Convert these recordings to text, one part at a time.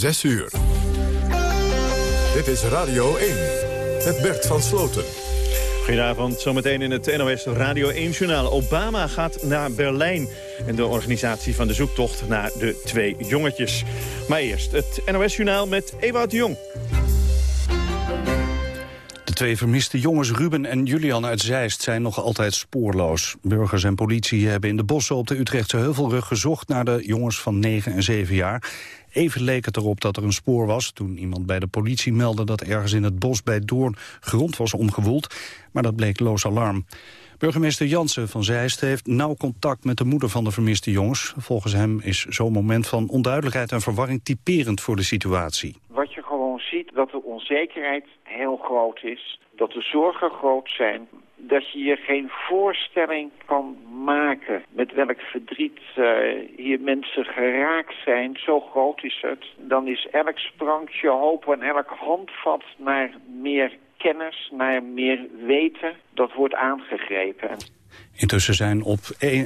6 uur. Dit is Radio 1 met Bert van Sloten. Goedenavond, zometeen in het NOS Radio 1-journaal. Obama gaat naar Berlijn en de organisatie van de zoektocht naar de twee jongetjes. Maar eerst het NOS-journaal met Ewout de Jong. De twee vermiste jongens Ruben en Julian uit Zeist zijn nog altijd spoorloos. Burgers en politie hebben in de bossen op de Utrechtse Heuvelrug gezocht naar de jongens van 9 en 7 jaar. Even leek het erop dat er een spoor was toen iemand bij de politie meldde dat ergens in het bos bij Doorn grond was omgewoeld. Maar dat bleek loos alarm. Burgemeester Jansen van Zeist heeft nauw contact met de moeder van de vermiste jongens. Volgens hem is zo'n moment van onduidelijkheid en verwarring typerend voor de situatie. Wat je gewoon ziet, dat de onzekerheid heel groot is, dat de zorgen groot zijn dat je je geen voorstelling kan maken met welk verdriet uh, hier mensen geraakt zijn. Zo groot is het. Dan is elk sprankje hoop en elk handvat naar meer kennis, naar meer weten, dat wordt aangegrepen. Intussen zijn op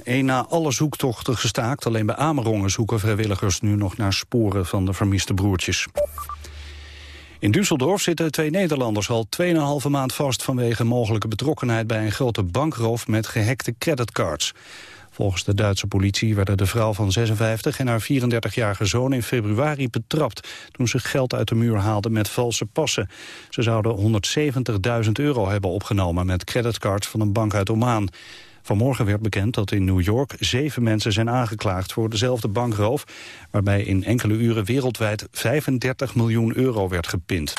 één na alle zoektochten gestaakt. Alleen bij Amerongen zoeken vrijwilligers nu nog naar sporen van de vermiste broertjes. In Düsseldorf zitten twee Nederlanders al 2,5 maand vast... vanwege mogelijke betrokkenheid bij een grote bankroof met gehackte creditcards. Volgens de Duitse politie werden de vrouw van 56 en haar 34-jarige zoon in februari betrapt... toen ze geld uit de muur haalden met valse passen. Ze zouden 170.000 euro hebben opgenomen met creditcards van een bank uit Oman. Vanmorgen werd bekend dat in New York zeven mensen zijn aangeklaagd voor dezelfde bankroof, waarbij in enkele uren wereldwijd 35 miljoen euro werd gepind.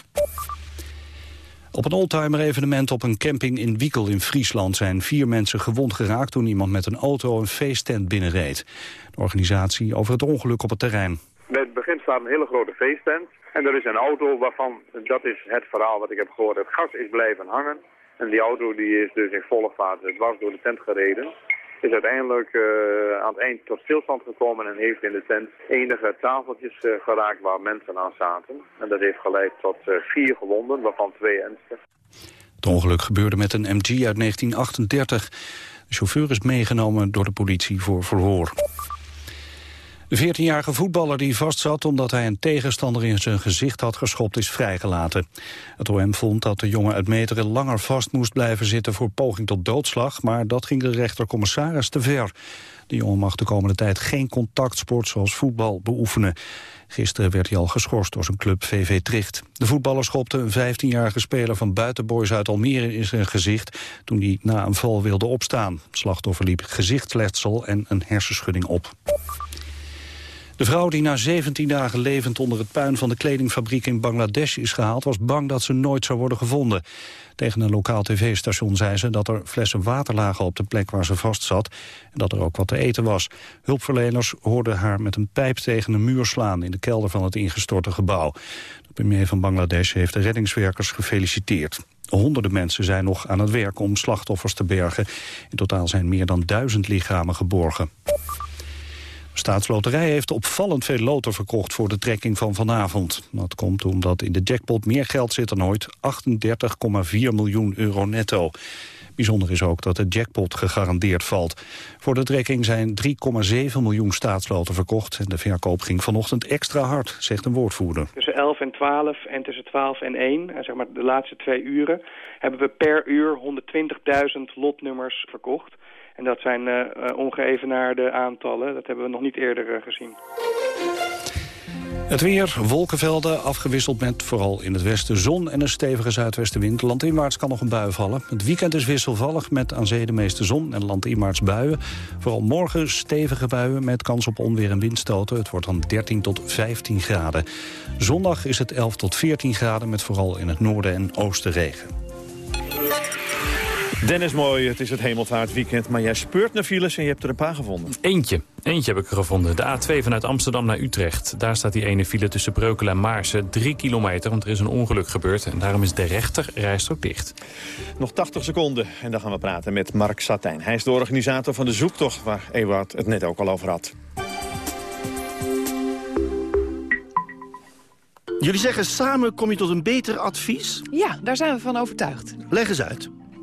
Op een oldtimer-evenement op een camping in Wiekel in Friesland zijn vier mensen gewond geraakt toen iemand met een auto een feesttent binnenreed. De organisatie over het ongeluk op het terrein. Bij het begin staat een hele grote feesttent en er is een auto waarvan, dat is het verhaal wat ik heb gehoord, het gas is blijven hangen. En die auto die is dus in volle vaart dwars door de tent gereden. Is uiteindelijk uh, aan het eind tot stilstand gekomen en heeft in de tent enige tafeltjes uh, geraakt waar mensen aan zaten. En dat heeft geleid tot vier gewonden, waarvan twee ernstig. Het ongeluk gebeurde met een MG uit 1938. De chauffeur is meegenomen door de politie voor verhoor. De 14-jarige voetballer die vastzat omdat hij een tegenstander in zijn gezicht had geschopt is vrijgelaten. Het OM vond dat de jongen uit Meteren langer vast moest blijven zitten voor poging tot doodslag, maar dat ging de rechtercommissaris te ver. De jongen mag de komende tijd geen contactsport zoals voetbal beoefenen. Gisteren werd hij al geschorst door zijn club VV Tricht. De voetballer schopte een 15-jarige speler van Buitenboys uit Almere in zijn gezicht... toen hij na een val wilde opstaan. slachtoffer liep gezichtsletsel en een hersenschudding op. De vrouw die na 17 dagen levend onder het puin van de kledingfabriek in Bangladesh is gehaald... was bang dat ze nooit zou worden gevonden. Tegen een lokaal tv-station zei ze dat er flessen water lagen op de plek waar ze vast zat... en dat er ook wat te eten was. Hulpverleners hoorden haar met een pijp tegen een muur slaan... in de kelder van het ingestorte gebouw. De premier van Bangladesh heeft de reddingswerkers gefeliciteerd. Honderden mensen zijn nog aan het werk om slachtoffers te bergen. In totaal zijn meer dan duizend lichamen geborgen. Staatsloterij heeft opvallend veel loten verkocht voor de trekking van vanavond. Dat komt omdat in de jackpot meer geld zit dan ooit, 38,4 miljoen euro netto. Bijzonder is ook dat de jackpot gegarandeerd valt. Voor de trekking zijn 3,7 miljoen staatsloten verkocht... en de verkoop ging vanochtend extra hard, zegt een woordvoerder. Tussen 11 en 12 en tussen 12 en 1, zeg maar de laatste twee uren... hebben we per uur 120.000 lotnummers verkocht... En dat zijn uh, ongeëvenaarde aantallen. Dat hebben we nog niet eerder uh, gezien. Het weer, wolkenvelden, afgewisseld met vooral in het westen zon en een stevige zuidwestenwind. Landinwaarts kan nog een bui vallen. Het weekend is wisselvallig met aan zee de meeste zon en landinwaarts buien. Vooral morgen stevige buien met kans op onweer en windstoten. Het wordt dan 13 tot 15 graden. Zondag is het 11 tot 14 graden met vooral in het noorden en oosten regen. Dennis Mooi, het is het hemelvaartweekend, maar jij speurt naar files en je hebt er een paar gevonden. Eentje, eentje heb ik er gevonden. De A2 vanuit Amsterdam naar Utrecht. Daar staat die ene file tussen Breukelen en Maarsen. Drie kilometer, want er is een ongeluk gebeurd. En daarom is de rechter rijstrook dicht. Nog 80 seconden en dan gaan we praten met Mark Satijn. Hij is de organisator van de zoektocht waar Ewout het net ook al over had. Jullie zeggen samen kom je tot een beter advies? Ja, daar zijn we van overtuigd. Leg eens uit.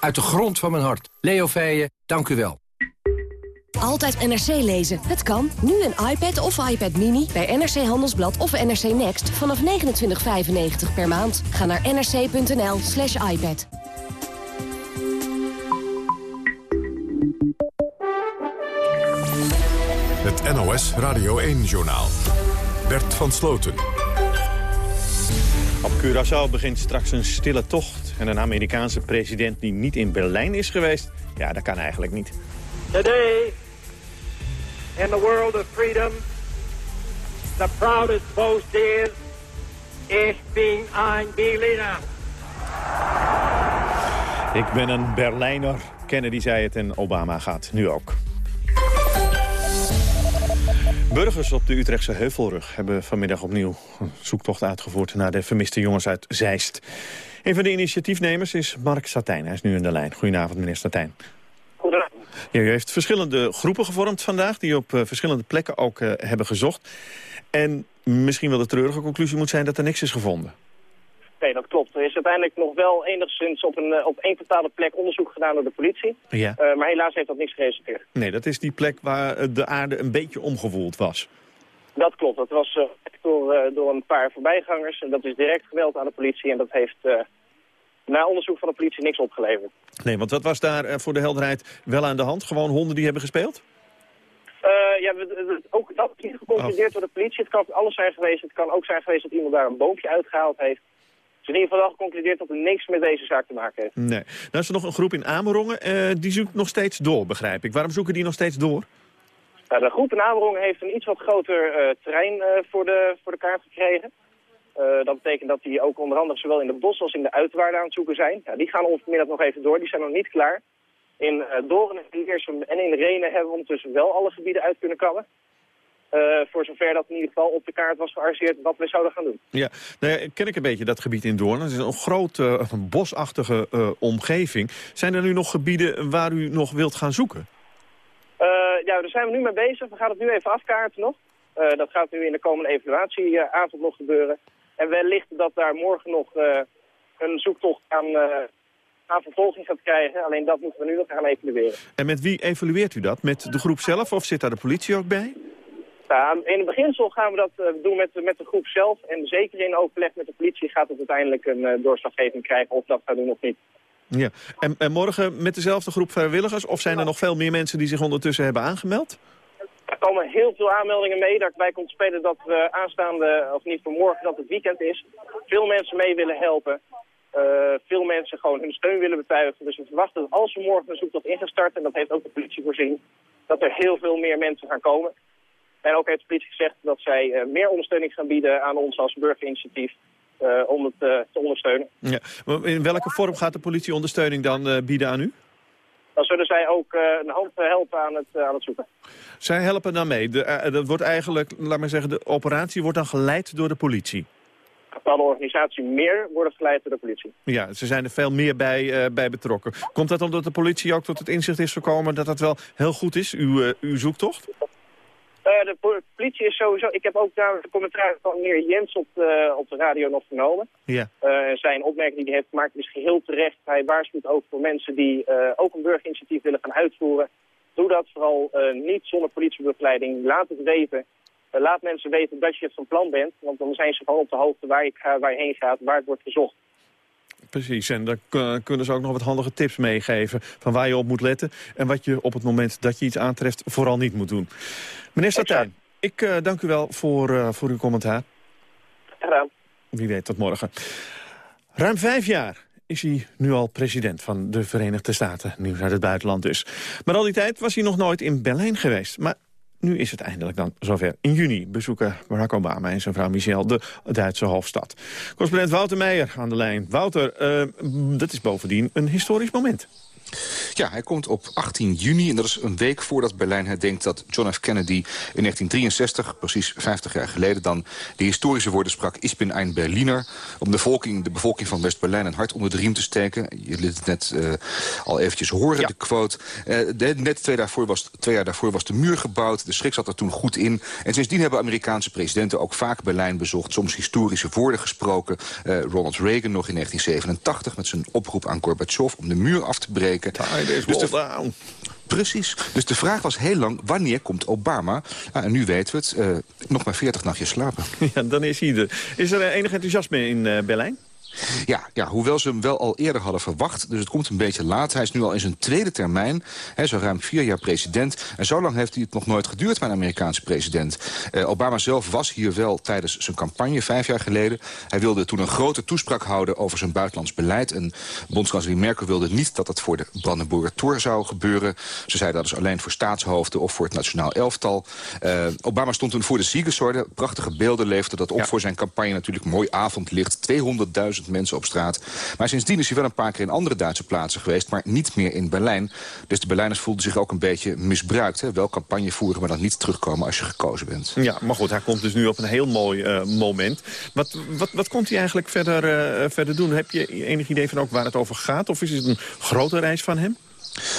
Uit de grond van mijn hart. Leo Feijen, dank u wel. Altijd NRC lezen. Het kan. Nu een iPad of iPad Mini bij NRC Handelsblad of NRC Next vanaf 29,95 per maand. Ga naar nrc.nl slash iPad. Het NOS Radio 1-journaal. Bert van Sloten. Op Curaçao begint straks een stille tocht. En een Amerikaanse president die niet in Berlijn is geweest... ja, dat kan eigenlijk niet. Today, in the world of freedom, the proudest boast is... Ich bin ein Berliner. Ik ben een Berlijner. Kennedy zei het en Obama gaat nu ook. Burgers op de Utrechtse Heuvelrug hebben vanmiddag opnieuw een zoektocht uitgevoerd naar de vermiste jongens uit Zeist. Een van de initiatiefnemers is Mark Satijn. Hij is nu in de lijn. Goedenavond, meneer Satijn. Goedenavond. Ja, u heeft verschillende groepen gevormd vandaag... die op uh, verschillende plekken ook uh, hebben gezocht. En misschien wel de treurige conclusie moet zijn dat er niks is gevonden. Nee, dat klopt. Er is uiteindelijk nog wel enigszins op een, op één bepaalde plek onderzoek gedaan door de politie. Ja. Uh, maar helaas heeft dat niks geresulteerd. Nee, dat is die plek waar de aarde een beetje omgewoeld was. Dat klopt. Dat was uh, door, uh, door een paar voorbijgangers. En dat is direct gemeld aan de politie. En dat heeft na onderzoek van de politie niks opgeleverd. Nee, want wat was daar voor de helderheid wel aan de hand? Gewoon honden die hebben gespeeld? ja, ook dat is niet geconcludeerd oh. door de politie. Het kan alles zijn geweest. Het kan ook zijn geweest dat iemand daar een boompje uitgehaald heeft in ieder geval geconcludeerd dat het niks met deze zaak te maken heeft. Nee. Nou is er nog een groep in Amerongen, uh, die zoekt nog steeds door, begrijp ik. Waarom zoeken die nog steeds door? De groep in Amerongen heeft een iets wat groter uh, terrein voor, de, voor de kaart gekregen. dat betekent dat die ook onder andere zowel in de bos als in de uitwaarden aan het zoeken zijn. Ja, die gaan ons vanmiddag nog even door, die zijn nog niet klaar. In in Leersum en in Renen hebben we ondertussen wel alle gebieden uit kunnen kammen. Uh, voor zover dat in ieder geval op de kaart was gearresteerd wat we zouden gaan doen. Ja, nou ja, ken ik een beetje dat gebied in Doorn. Het is een grote, uh, bosachtige uh, omgeving. Zijn er nu nog gebieden waar u nog wilt gaan zoeken? ja, daar zijn we nu mee bezig. We gaan het nu even afkaarten nog. dat gaat nu in de komende evaluatieavond nog gebeuren. En wellicht dat daar morgen nog een zoektocht aan, aan vervolging gaat krijgen. Alleen dat moeten we nu nog gaan evalueren. En met wie evalueert u dat? Met de groep zelf of zit daar de politie ook bij? Nou, in het beginsel gaan we dat uh, doen met, met de groep zelf. En zeker in overleg met de politie gaat het uiteindelijk een uh, doorslaggeving krijgen of dat gaat doen of niet. Ja. En, en, morgen met dezelfde groep vrijwilligers? Of zijn er nog veel meer mensen die zich ondertussen hebben aangemeld? Er komen heel veel aanmeldingen mee. Daarbij komt spelen dat we aanstaande, of niet voor morgen, dat het weekend is. Veel mensen mee willen helpen. Uh, veel mensen gewoon hun steun willen betuigen. Dus we verwachten dat als we morgen een zoektocht in gaan starten, en dat heeft ook de politie voorzien, dat er heel veel meer mensen gaan komen. En ook heeft de politie gezegd dat zij uh, meer ondersteuning gaan bieden aan ons als burgerinitiatief. Uh, om het uh, te ondersteunen. Ja. In welke vorm gaat de politie ondersteuning dan bieden aan u? Dan zullen zij ook een hand helpen aan het, aan het zoeken. Zij helpen dan mee. De, dat wordt eigenlijk, laat maar zeggen, de operatie wordt dan geleid door de politie. Bepaalde organisatie meer worden geleid door de politie. Ja, ze zijn er veel meer bij, bij betrokken. Komt dat omdat de politie ook tot het inzicht is gekomen dat dat wel heel goed is, uw, uw zoektocht? Uh, de politie is sowieso... Ik heb ook daar de commentaar van meneer Jens op de, op de radio nog vernomen. Ja. Uh, zijn opmerking die hij heeft gemaakt is geheel terecht. Hij waarschuwt ook voor mensen die ook een burgerinitiatief willen gaan uitvoeren. Doe dat vooral niet zonder politiebegeleiding. Laat het weten. laat mensen weten dat je van plan bent. Want dan zijn ze gewoon op de hoogte waar je, waar je heen gaat, waar het wordt gezocht. Precies, en dan kunnen ze ook nog wat handige tips meegeven... van waar je op moet letten en wat je op het moment dat je iets aantreft vooral niet moet doen. Meneer Satijn, ik uh, dank u wel voor, uh, voor uw commentaar. Gedaan. Wie weet, tot morgen. Ruim vijf jaar is hij nu al president van de Verenigde Staten. Nieuws uit het buitenland dus. Maar al die tijd was hij nog nooit in Berlijn geweest. Maar nu is het eindelijk dan zover. In juni bezoeken Barack Obama en zijn vrouw Michelle de Duitse hoofdstad. Correspondent Wouter Meijer aan de lijn. Wouter, uh, dat is bovendien een historisch moment. Ja, hij komt op 18 juni en dat is een week voordat Berlijn herdenkt dat John F. Kennedy in 1963, precies 50 jaar geleden, dan de historische woorden sprak Ich bin ein Berliner, om de bevolking, de bevolking van West-Berlijn een hart onder de riem te steken. Je liet het net uh, al eventjes horen, de quote. Uh, de, net twee, daarvoor was, twee jaar daarvoor was de muur gebouwd, de schrik zat er toen goed in. En sindsdien hebben Amerikaanse presidenten ook vaak Berlijn bezocht, soms historische woorden gesproken. Uh, Ronald Reagan nog in 1987 met zijn oproep aan Gorbachev om de muur af te breken. Dus de, Precies. Dus de vraag was heel lang, wanneer komt Obama? En nu weten we het. Uh, nog maar 40 nachtjes slapen. Ja, dan is hij er. Is er enig enthousiasme in uh, Berlijn? Ja, ja, hoewel ze hem wel al eerder hadden verwacht. Dus het komt een beetje laat. Hij is nu al in zijn tweede termijn. Hij is al ruim vier jaar president. En zo lang heeft hij het nog nooit geduurd bij een Amerikaanse president. Uh, Obama zelf was hier wel tijdens zijn campagne, vijf jaar geleden. Hij wilde toen een grote toespraak houden over zijn buitenlands beleid. En bondskanselier Merkel wilde niet dat dat voor de Brandenburger Tor zou gebeuren. Ze zei dat is alleen voor staatshoofden of voor het nationaal elftal. Uh, Obama stond toen voor de Siegesorde. Prachtige beelden leefde dat op ja. voor zijn campagne natuurlijk. Mooi avondlicht, 200.000 mensen op straat. Maar sindsdien is hij wel een paar keer in andere Duitse plaatsen geweest... maar niet meer in Berlijn. Dus de Berlijners voelden zich ook een beetje misbruikt. Hè? Wel campagne voeren, maar dan niet terugkomen als je gekozen bent. Ja, maar goed, hij komt dus nu op een heel mooi uh, moment. Wat, wat, wat komt hij eigenlijk verder, uh, verder doen? Heb je enig idee van ook waar het over gaat? Of is het een grote reis van hem?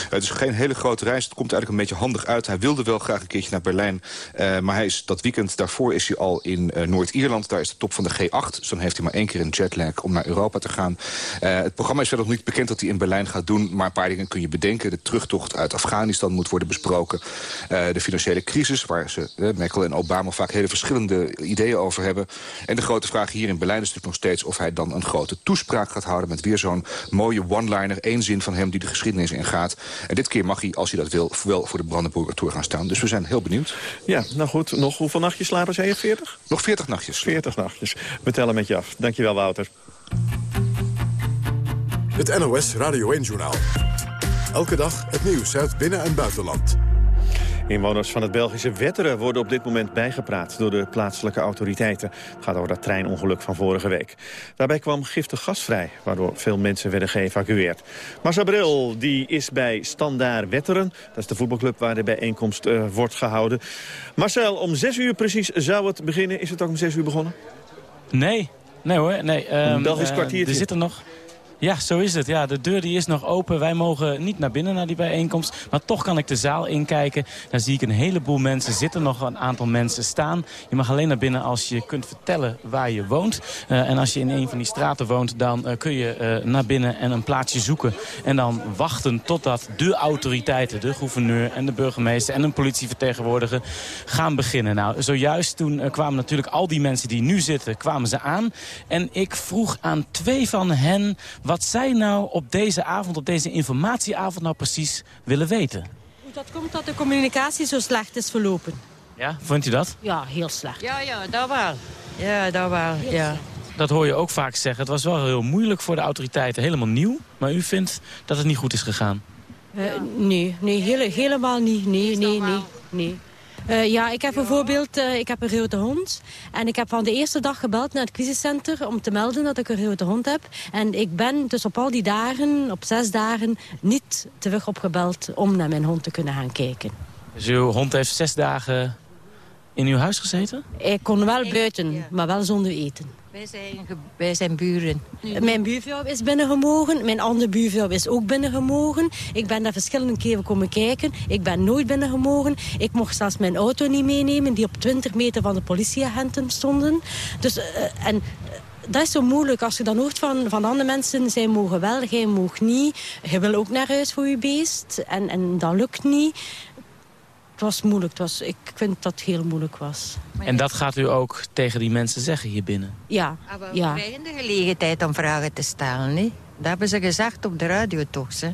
Het is geen hele grote reis. Het komt eigenlijk een beetje handig uit. Hij wilde wel graag een keertje naar Berlijn. Uh, maar hij is, dat weekend daarvoor is hij al in uh, Noord-Ierland. Daar is de top van de G8. Dus dan heeft hij maar één keer een jetlag om naar Europa te gaan. Het programma is verder nog niet bekend dat hij in Berlijn gaat doen. Maar een paar dingen kun je bedenken. De terugtocht uit Afghanistan moet worden besproken. de financiële crisis, waar ze, Merkel en Obama vaak hele verschillende ideeën over hebben. En de grote vraag hier in Berlijn is natuurlijk nog steeds... of hij dan een grote toespraak gaat houden met weer zo'n mooie one-liner. één zin van hem die de geschiedenis ingaat. En dit keer mag hij, als hij dat wil, wel voor de Brandenburger Tour gaan staan. Dus we zijn heel benieuwd. Ja, nou goed. Nog hoeveel nachtjes slapen zei je? 40? Nog 40 nachtjes. 40 nachtjes. We tellen met je af. Dankjewel, Wouter. Het NOS Radio 1-journaal. Elke dag het nieuws uit binnen- en buitenland. Inwoners van het Belgische Wetteren worden op dit moment bijgepraat door de plaatselijke autoriteiten. Het gaat over dat treinongeluk van vorige week. Daarbij kwam giftig gas vrij, waardoor veel mensen werden geëvacueerd. Marcel Bril die is bij Standaard Wetteren. Dat is de voetbalclub waar de bijeenkomst uh, wordt gehouden. Marcel, om zes uur precies zou het beginnen. Is het ook om zes uur begonnen? Nee, nee hoor. Nee, um, een Belgisch kwartiertje. Uh, er zitten nog... Ja, zo is het. Ja, de deur die is nog open. Wij mogen niet naar binnen naar die bijeenkomst. Maar toch kan ik de zaal inkijken. Daar zie ik een heleboel mensen. Zitten nog een aantal mensen staan. Je mag alleen naar binnen als je kunt vertellen waar je woont. Uh, en als je in een van die straten woont, dan uh, kun je uh, naar binnen en een plaatsje zoeken. En dan wachten totdat de autoriteiten, de gouverneur en de burgemeester en een politievertegenwoordiger gaan beginnen. Nou, zojuist toen kwamen natuurlijk al die mensen die nu zitten, kwamen ze aan. En ik vroeg aan twee van hen wat zij nou op deze avond, op deze informatieavond nou precies willen weten. Hoe dat komt dat de communicatie zo slecht is verlopen. Ja, vond u dat? Ja, heel slecht. Ja, ja, dat wel. Ja, dat wel, ja. Dat hoor je ook vaak zeggen. Het was wel heel moeilijk voor de autoriteiten, helemaal nieuw. Maar u vindt dat het niet goed is gegaan? Uh, nee, nee hele, helemaal niet. Nee, nee, nee, nee. Uh, ja, ik heb bijvoorbeeld uh, ik heb een grote hond. En ik heb van de eerste dag gebeld naar het crisiscentrum om te melden dat ik een grote hond heb. En ik ben dus op al die dagen, op zes dagen, niet terug opgebeld om naar mijn hond te kunnen gaan kijken. Dus uw hond heeft zes dagen in uw huis gezeten? Ik kon wel buiten, maar wel zonder eten. Wij zijn, wij zijn buren. Mijn buurvrouw is binnengemogen. Mijn andere buurvrouw is ook binnengemogen. Ik ben daar verschillende keren komen kijken. Ik ben nooit binnengemogen. Ik mocht zelfs mijn auto niet meenemen... die op 20 meter van de politieagenten stonden. Dus, uh, en uh, dat is zo moeilijk. Als je dan hoort van, van andere mensen... zij mogen wel, jij mag niet. Je wil ook naar huis voor je beest. En, en dat lukt niet het was moeilijk. Het was, ik vind dat het heel moeilijk was. En dat gaat u ook tegen die mensen zeggen hier binnen? Ja. Maar we ja. krijgen de gelegenheid om vragen te stellen. Hè? Dat hebben ze gezegd op de radio toch. Hè?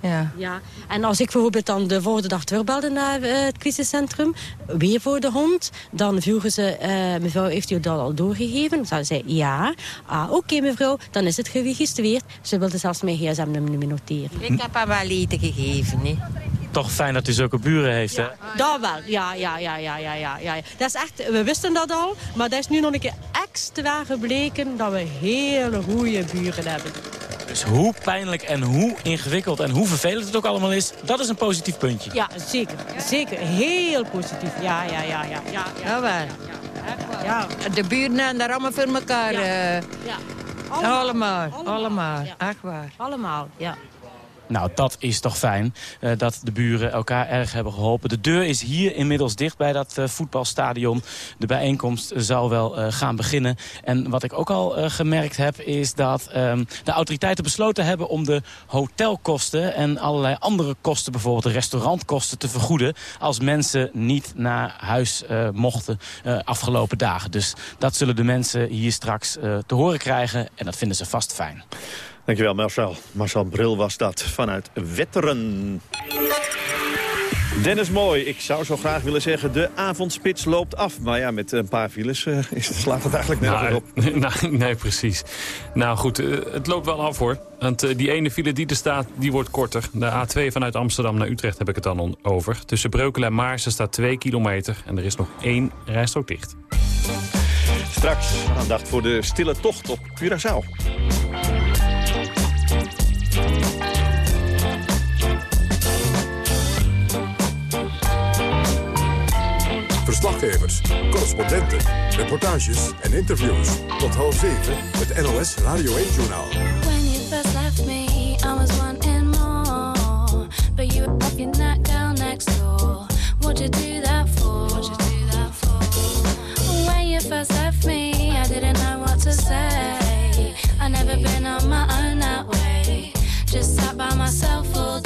Ja. Ja, en als ik bijvoorbeeld dan de volgende dag terugbelde naar eh, het crisiscentrum, weer voor de hond, dan vroegen ze, eh, mevrouw, heeft u dat al doorgegeven? Dan zei ja. Ah, oké mevrouw, dan is het geregistreerd. Ze wilde zelfs mijn gsm-nummer noteren. Ik heb haar wel eten gegeven, hè. Toch fijn dat u zulke buren heeft, hè? Dat wel, ja, ja, ja, ja, ja, ja, ja. Dat is echt, we wisten dat al, maar dat is nu nog een keer extra gebleken dat we hele goede buren hebben. Dus hoe pijnlijk en hoe ingewikkeld en hoe vervelend het ook allemaal is... dat is een positief puntje. Ja, zeker. Zeker. Heel positief. Ja, ja, ja, ja. ja, ja. Jawel. Ja. De buren en daar allemaal voor elkaar. Ja. eh, Ja. allemaal, allemaal. Echt waar. Allemaal, ja. Nou, dat is toch fijn eh, dat de buren elkaar erg hebben geholpen. De deur is hier inmiddels dicht bij dat eh, voetbalstadion. De bijeenkomst zal wel eh, gaan beginnen. En wat ik ook al gemerkt heb is dat ehm, de autoriteiten besloten hebben... om de hotelkosten en allerlei andere kosten, bijvoorbeeld de restaurantkosten... te vergoeden als mensen niet naar huis mochten afgelopen dagen. Dus dat zullen de mensen hier straks te horen krijgen en dat vinden ze vast fijn. Dankjewel Marcel. Marcel Bril was dat vanuit Wetteren. Dennis Mooi, ik zou zo graag willen zeggen... de avondspits loopt af. Maar ja, met een paar files uh, slaat het eigenlijk nergens nou, op. Nou, nee, precies. Nou goed, uh, het loopt wel af hoor. Want uh, die ene file die er staat, die wordt korter. De A2 vanuit Amsterdam naar Utrecht heb ik het dan over. Tussen Breukelen en Maarsen staat 2 kilometer. En er is nog één rijstrook dicht. Straks aandacht voor de stille tocht op Curaçao. Verslaggevers, correspondenten, reportages en interviews. Tot half zeven, het NOS Radio 1-journaal. When you left me, I was wanting more. But you were up your knock down next door. What'd you do that for? What'd you do that for? When you first left me, I didn't know what to say. I never been on my own that way. Just sat by myself all day.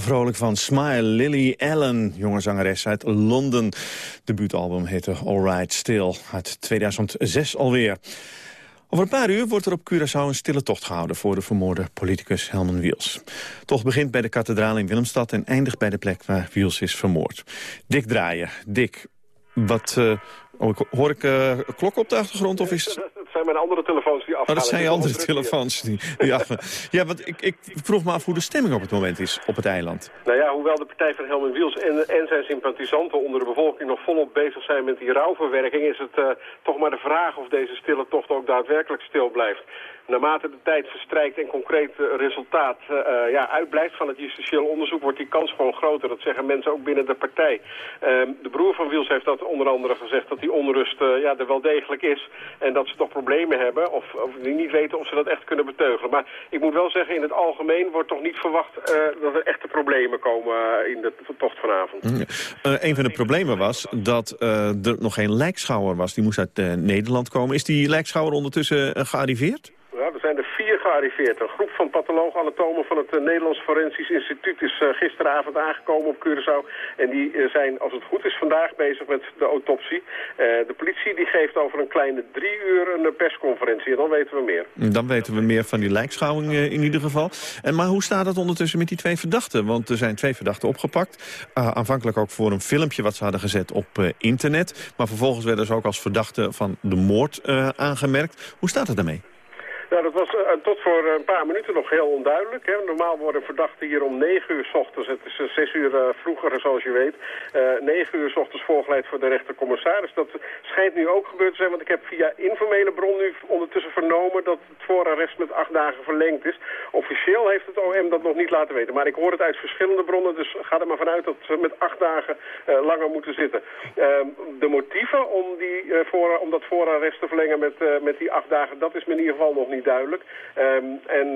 Vrolijk van. Smile, Lily Allen, jonge zangeres uit Londen. Debuutalbum heette Alright Still, uit 2006 alweer. Over een paar uur wordt er op Curaçao een stille tocht gehouden... voor de vermoorde politicus Helman Wiels. Tocht begint bij de kathedraal in Willemstad... en eindigt bij de plek waar Wiels is vermoord. Dick Draaien. Dick, wat... eh, oh, hoor ik eh, klokken op de achtergrond of is... Zijn mijn andere telefoons die Oh, afgaan. dat zijn je andere telefoons. Die, die afgaan. ja, want ik, ik vroeg me af hoe de stemming op het moment is op het eiland. Nou ja, hoewel de partij van Helmut Wiels en, en zijn sympathisanten onder de bevolking nog volop bezig zijn met die rouwverwerking, is het eh, toch maar de vraag of deze stille tocht ook daadwerkelijk stil blijft. Naarmate de tijd verstrijkt en concreet eh, resultaat eh, eh, ja, uitblijft van het justitieel onderzoek, wordt die kans gewoon groter. Dat zeggen mensen ook binnen de partij. Ehm, de broer van Wiels heeft dat onder andere gezegd dat die onrust ja, er wel degelijk is. En dat ze toch problemen hebben of, of niet weten of ze dat echt kunnen beteugelen. Maar ik moet wel zeggen, in het algemeen wordt toch niet verwacht dat er echte problemen komen in de tocht vanavond. Eh, een van de problemen was dat er nog geen lijkschouwer was. Die moest uit Nederland komen. Is die lijkschouwer ondertussen gearriveerd? Er zijn er vier gearriveerd. Een groep van patholoog-anatomen van het eh, Nederlands Forensisch Instituut is eh, gisteravond aangekomen op Curaçao. En die eh, zijn, als het goed is, vandaag bezig met de autopsie. De politie die geeft over een kleine drie uur een persconferentie en dan weten we meer. Dan weten we meer van die lijkschouwing in ieder geval. En, maar hoe staat het ondertussen met die twee verdachten? Want er zijn twee verdachten opgepakt. Aanvankelijk ook voor een filmpje wat ze hadden gezet op internet. Maar vervolgens werden ze ook als verdachten van de moord aangemerkt. Hoe staat het daarmee? Nou, dat was uh, tot voor een paar minuten nog heel onduidelijk. Hè. Normaal worden verdachten hier om 9 uur s ochtends, het is uh, 6 uur uh, vroeger zoals je weet, 9 uur s ochtends voorgeleid voor de rechtercommissaris. Dat schijnt nu ook gebeurd te zijn, want ik heb via informele bron nu ondertussen vernomen dat het voorarrest met 8 dagen verlengd is. Officieel heeft het OM dat nog niet laten weten, maar ik hoor het uit verschillende bronnen, dus ga er maar vanuit dat ze met 8 dagen uh, langer moeten zitten. Ehm, de motieven om, die, uh, voor, om dat voorarrest te verlengen met, uh, met die 8 dagen, dat is me in ieder geval nog niet duidelijk. Um, en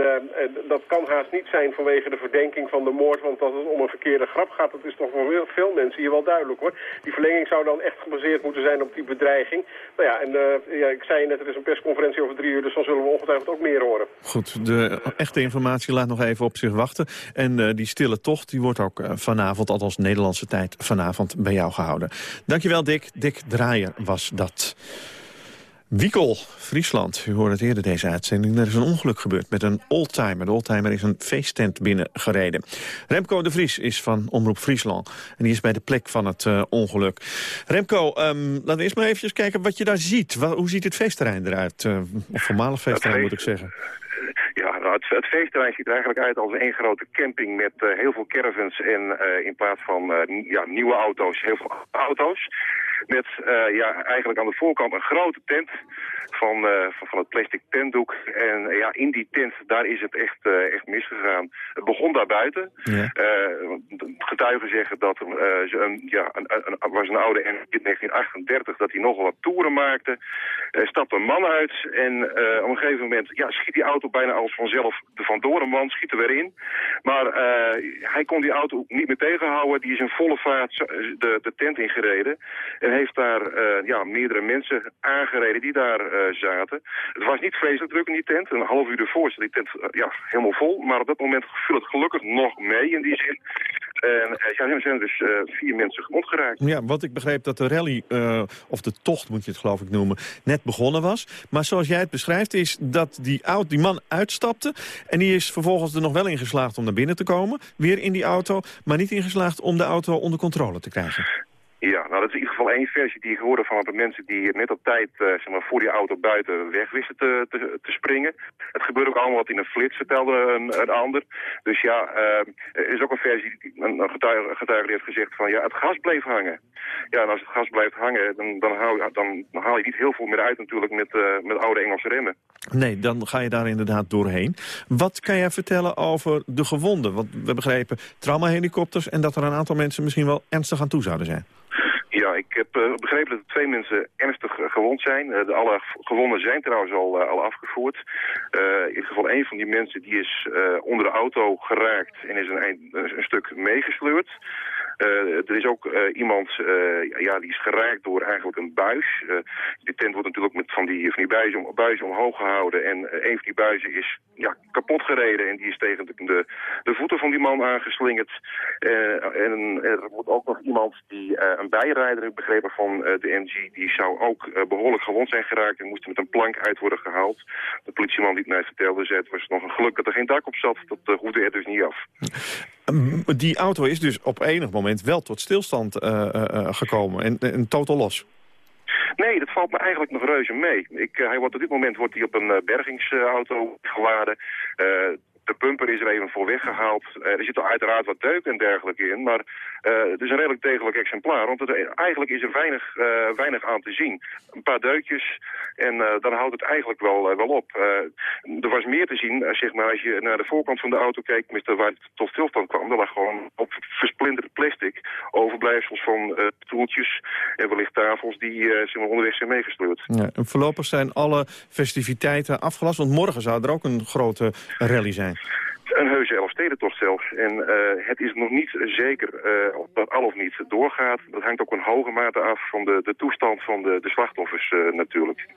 dat kan haast niet zijn vanwege de verdenking van de moord, want dat het om een verkeerde grap gaat, dat is toch voor veel mensen hier wel duidelijk hoor. Die verlenging zou dan echt gebaseerd moeten zijn op die bedreiging. Nou ja, en ja, ik zei net, er is een persconferentie over drie uur, dus dan zullen we ongetwijfeld ook meer horen. Goed, de echte informatie laat nog even op zich wachten. En uh, die stille tocht, die wordt ook uh, vanavond, althans Nederlandse tijd, vanavond bij jou gehouden. Dankjewel Dick. Dick Draaier was dat. Wiekel, Friesland. U hoorde het eerder deze uitzending. Er is een ongeluk gebeurd met een oldtimer. De oldtimer is een feesttent binnengereden. Remco de Vries is van Omroep Friesland. En die is bij de plek van het uh, ongeluk. Remco, um, laten we eerst maar even kijken wat je daar ziet. Hoe ziet het feestterrein eruit? Uh, of voormalig feestterrein moet ik zeggen. Ja, nou, het, het, feestterrein ziet er eigenlijk uit als één grote camping met uh, heel veel caravans en in plaats van ja, nieuwe auto's, heel veel auto's. Met ja, eigenlijk aan de voorkant een grote tent van, van, van, het plastic tentdoek. En ja, in die tent, daar is het echt, echt misgegaan. Het begon daar buiten. Ja. getuigen zeggen dat er ze een, ja, een, een, was een oude in 1938 dat hij nogal wat toeren maakte. Er stapte een man uit en op een gegeven moment ja, schiet die auto bijna als vanzelf er vandoor. Een man schiet er weer in. Maar hij kon die auto niet meer tegenhouden. Die is in volle vaart de, de tent ingereden. En heeft daar uh, ja, meerdere mensen aangereden die daar uh, zaten. Het was niet vreselijk druk in die tent. Een half uur ervoor zat die tent ja, helemaal vol. Maar op dat moment viel het gelukkig nog mee in die zin. En ja, er zijn dus vier mensen gewond geraakt. Ja, wat ik begreep dat de rally, of de tocht moet je het geloof ik noemen, net begonnen was. Maar zoals jij het beschrijft is dat die, oud, die man uitstapte. En die is vervolgens er nog wel in geslaagd om naar binnen te komen. Weer in die auto, maar niet in geslaagd om de auto onder controle te krijgen. Nou dat is in ieder geval één versie die ik hoorde van de mensen die net op tijd uh, zeg maar, voor die auto buiten weg wisten te, te, springen. Het gebeurde ook allemaal wat in een flits, vertelde een, ander. Dus ja, uh, er is ook een versie, een getuige, getuige die heeft gezegd van ja, het gas bleef hangen. Ja, en als het gas blijft hangen, dan, dan, hou, dan, haal je niet heel veel meer uit natuurlijk met, uh, met oude Engelse remmen. Nee, dan ga je daar inderdaad doorheen. Wat kan jij vertellen over de gewonden? Want we begrepen traumahelikopters en dat er een aantal mensen misschien wel ernstig aan toe zouden zijn. Ik heb uh, begrepen dat twee mensen ernstig uh, gewond zijn. Uh, de alle gewonden zijn trouwens al, al afgevoerd. in ieder geval een van die mensen die is onder de auto geraakt en is een, een stuk meegesleurd. Eh, er is ook eh, iemand eh, ja, die is geraakt door eigenlijk een buis. Eh, die tent wordt natuurlijk met van die, van die buizen, buizen omhoog gehouden. En eh, een van die buizen is ja, kapot gereden. En die is tegen de, de, de voeten van die man aangeslingerd. Eh, en er wordt ook nog iemand die eh, een bijrijder, ik begrepen van eh, de MG, die zou ook eh, behoorlijk gewond zijn geraakt en moest met een plank uit worden gehaald. De politieman die het mij vertelde, zei het was nog een geluk dat er geen dak op zat. Dat eh, hoefde er dus niet af. Ehm, Die auto is dus op enig moment wel tot stilstand gekomen en, en totaal los. Nee, dat valt me eigenlijk nog reuze mee. Ik, hij wordt op dit moment wordt hij op een bergingsauto geladen. De bumper is er even voor weggehaald. Eh, er zit er uiteraard wat deuk en dergelijke in. Maar eh, het is een redelijk degelijk exemplaar. Want het, eigenlijk is er weinig, eh, weinig aan te zien. Een paar deukjes en eh, dan houdt het eigenlijk wel, eh, wel op. Eh, er was meer te zien eh, zeg maar, als je naar de voorkant van de auto keek. Waar het tot stilstand kwam. Er lag gewoon op versplinterde plastic overblijfsels van eh stoeltjes en wellicht tafels die eh, zeg maar, onderweg zijn meegesleurd. Ja, voorlopig zijn alle festiviteiten afgelast, want morgen zou er ook een grote rally zijn. Een heuse Elfstedentocht zelfs. En eh, het is nog niet zeker eh, of dat al of niet doorgaat. Dat hangt ook een hoge mate af van de, de toestand van de, de slachtoffers eh, natuurlijk.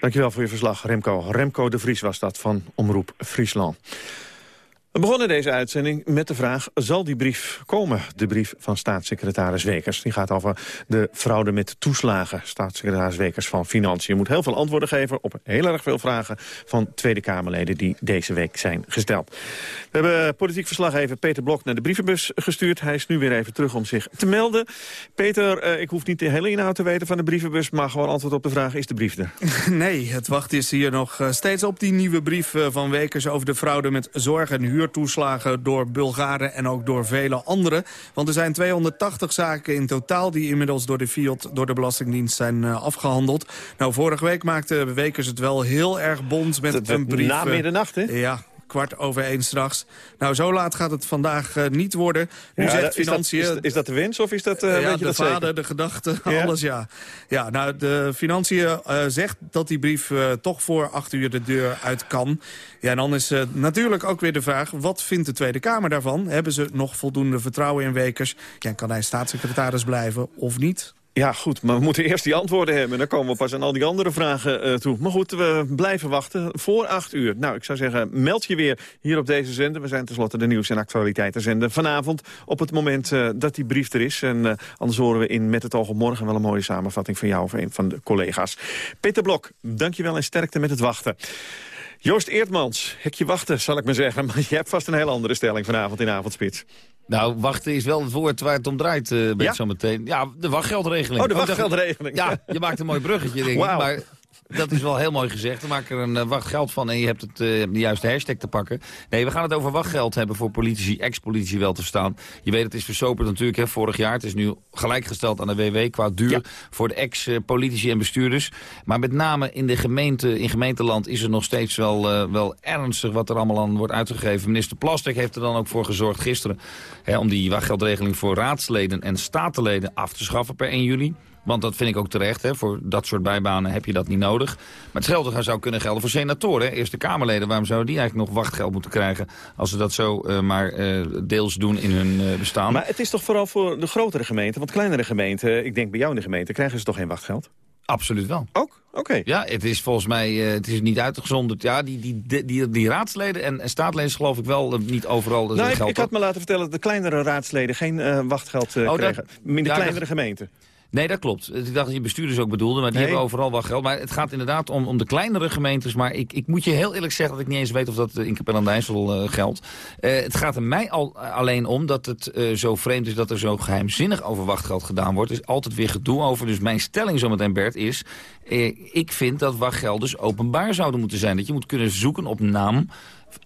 Dankjewel voor je verslag, Remco. Remco de Vries was dat van Omroep Friesland. We begonnen deze uitzending met de vraag... zal die brief komen, de brief van staatssecretaris Wekers? Die gaat over de fraude met toeslagen. Staatssecretaris Wekers van Financiën moet heel veel antwoorden geven... op heel erg veel vragen van Tweede Kamerleden... die deze week zijn gesteld. We hebben politiek verslaggever Peter Blok naar de brievenbus gestuurd. Hij is nu weer even terug om zich te melden. Peter, eh, ik hoef niet de hele inhoud te weten van de brievenbus... maar gewoon antwoord op de vraag, is de brief er? Nee, het wachten is hier nog eh, steeds op die nieuwe brief eh, van Wekers... over de fraude met zorg- en huurtoeslagen door Bulgaren en ook door vele anderen. Want er zijn 280 zaken in totaal die inmiddels door de FIOD, door de Belastingdienst zijn eh, afgehandeld. Nou, vorige week maakte Wekers het wel heel erg bond met een brief. na eh, middernacht, hè? Ja, kwart over één straks. Nou, zo laat gaat het vandaag eh, niet worden. Nu Ja, zegt dat- is, dat, Financiën... is, is dat de wens of is dat, ja, weet je de dat vader, zeker? de gedachte, Ja? alles ja. Ja, nou, de Financiën eh, zegt dat die brief toch voor acht uur de deur uit kan. Ja, en dan is natuurlijk ook weer de vraag... wat vindt de Tweede Kamer daarvan? Hebben ze nog voldoende vertrouwen in Wekers? Ja, kan hij staatssecretaris blijven of niet? Ja, goed, maar we moeten eerst die antwoorden hebben. En dan komen we pas aan al die andere vragen eh, toe. Maar goed, we blijven wachten voor acht uur. Nou, ik zou zeggen, meld je weer hier op deze zender. We zijn tenslotte de nieuws- en actualiteitenzender vanavond... op het moment eh, dat die brief er is. En eh, anders horen we in Met het oog op morgen... wel een mooie samenvatting van jou of een van de collega's. Peter Blok, dankjewel en sterkte met het wachten. Joost Eertmans, hekje wachten, zal ik maar zeggen. Maar je hebt vast een hele andere stelling vanavond in Avondspits. Nou, wachten is wel het woord waar het om draait, eh ben Ja? zo meteen. Ja, de wachtgeldregeling. Oh, de dat- wachtgeldregeling. Ja, je maakt een mooi bruggetje, denk ik. Wauw. Maar dat is wel heel mooi gezegd. We maken er een eh, wachtgeld van en je hebt het, eh, de juiste hashtag te pakken. Nee, we gaan het over wachtgeld hebben voor politici, ex-politici wel te verstaan. Je weet, het is versoperd natuurlijk hè, vorig jaar. Het is nu gelijkgesteld aan de WW qua duur voor de ex-politici en bestuurders. Maar met name in de gemeente, in gemeenteland is er nog steeds wel, eh, wel ernstig wat er allemaal aan wordt uitgegeven. Minister Plastek heeft er dan ook voor gezorgd gisteren... Hè, om die wachtgeldregeling voor raadsleden en statenleden af te schaffen per 1 juli. Want dat vind ik ook terecht. Hè. Voor dat soort bijbanen heb je dat niet nodig. Maar hetzelfde zou kunnen gelden voor senatoren. hè. Eerste Kamerleden. Waarom zouden die eigenlijk nog wachtgeld moeten krijgen... als ze dat zo eh, maar eh, deels doen in hun eh, bestaan? Maar het is toch vooral voor de grotere gemeenten? Want kleinere gemeenten, ik denk bij jou in de gemeente... krijgen ze toch geen wachtgeld? Absoluut wel. Ook? Oké. Ja, het is volgens mij het is niet uitgezonderd. Ja, die, die, die, die, die raadsleden en, en staatleden geloof ik wel niet overal Nou, ik, ik had me laten vertellen dat de kleinere raadsleden geen eh, wachtgeld Oh, dat- kregen. In de ja, kleinere gemeenten. Nee, dat klopt. Ik dacht dat je bestuurders ook bedoelde, maar die Nee. hebben overal wel geld. Maar het gaat inderdaad om, om de kleinere gemeentes. Maar ik, ik moet je heel eerlijk zeggen dat ik niet eens weet of dat eh, in Capelle aan IJssel eh, geldt. Eh, het gaat er mij al, alleen om dat het zo vreemd is dat er zo geheimzinnig over wachtgeld gedaan wordt. Er is altijd weer gedoe over. Dus mijn stelling zometeen, Bert, is... ik vind dat wachtgeld dus openbaar zouden moeten zijn. Dat je moet kunnen zoeken op naam...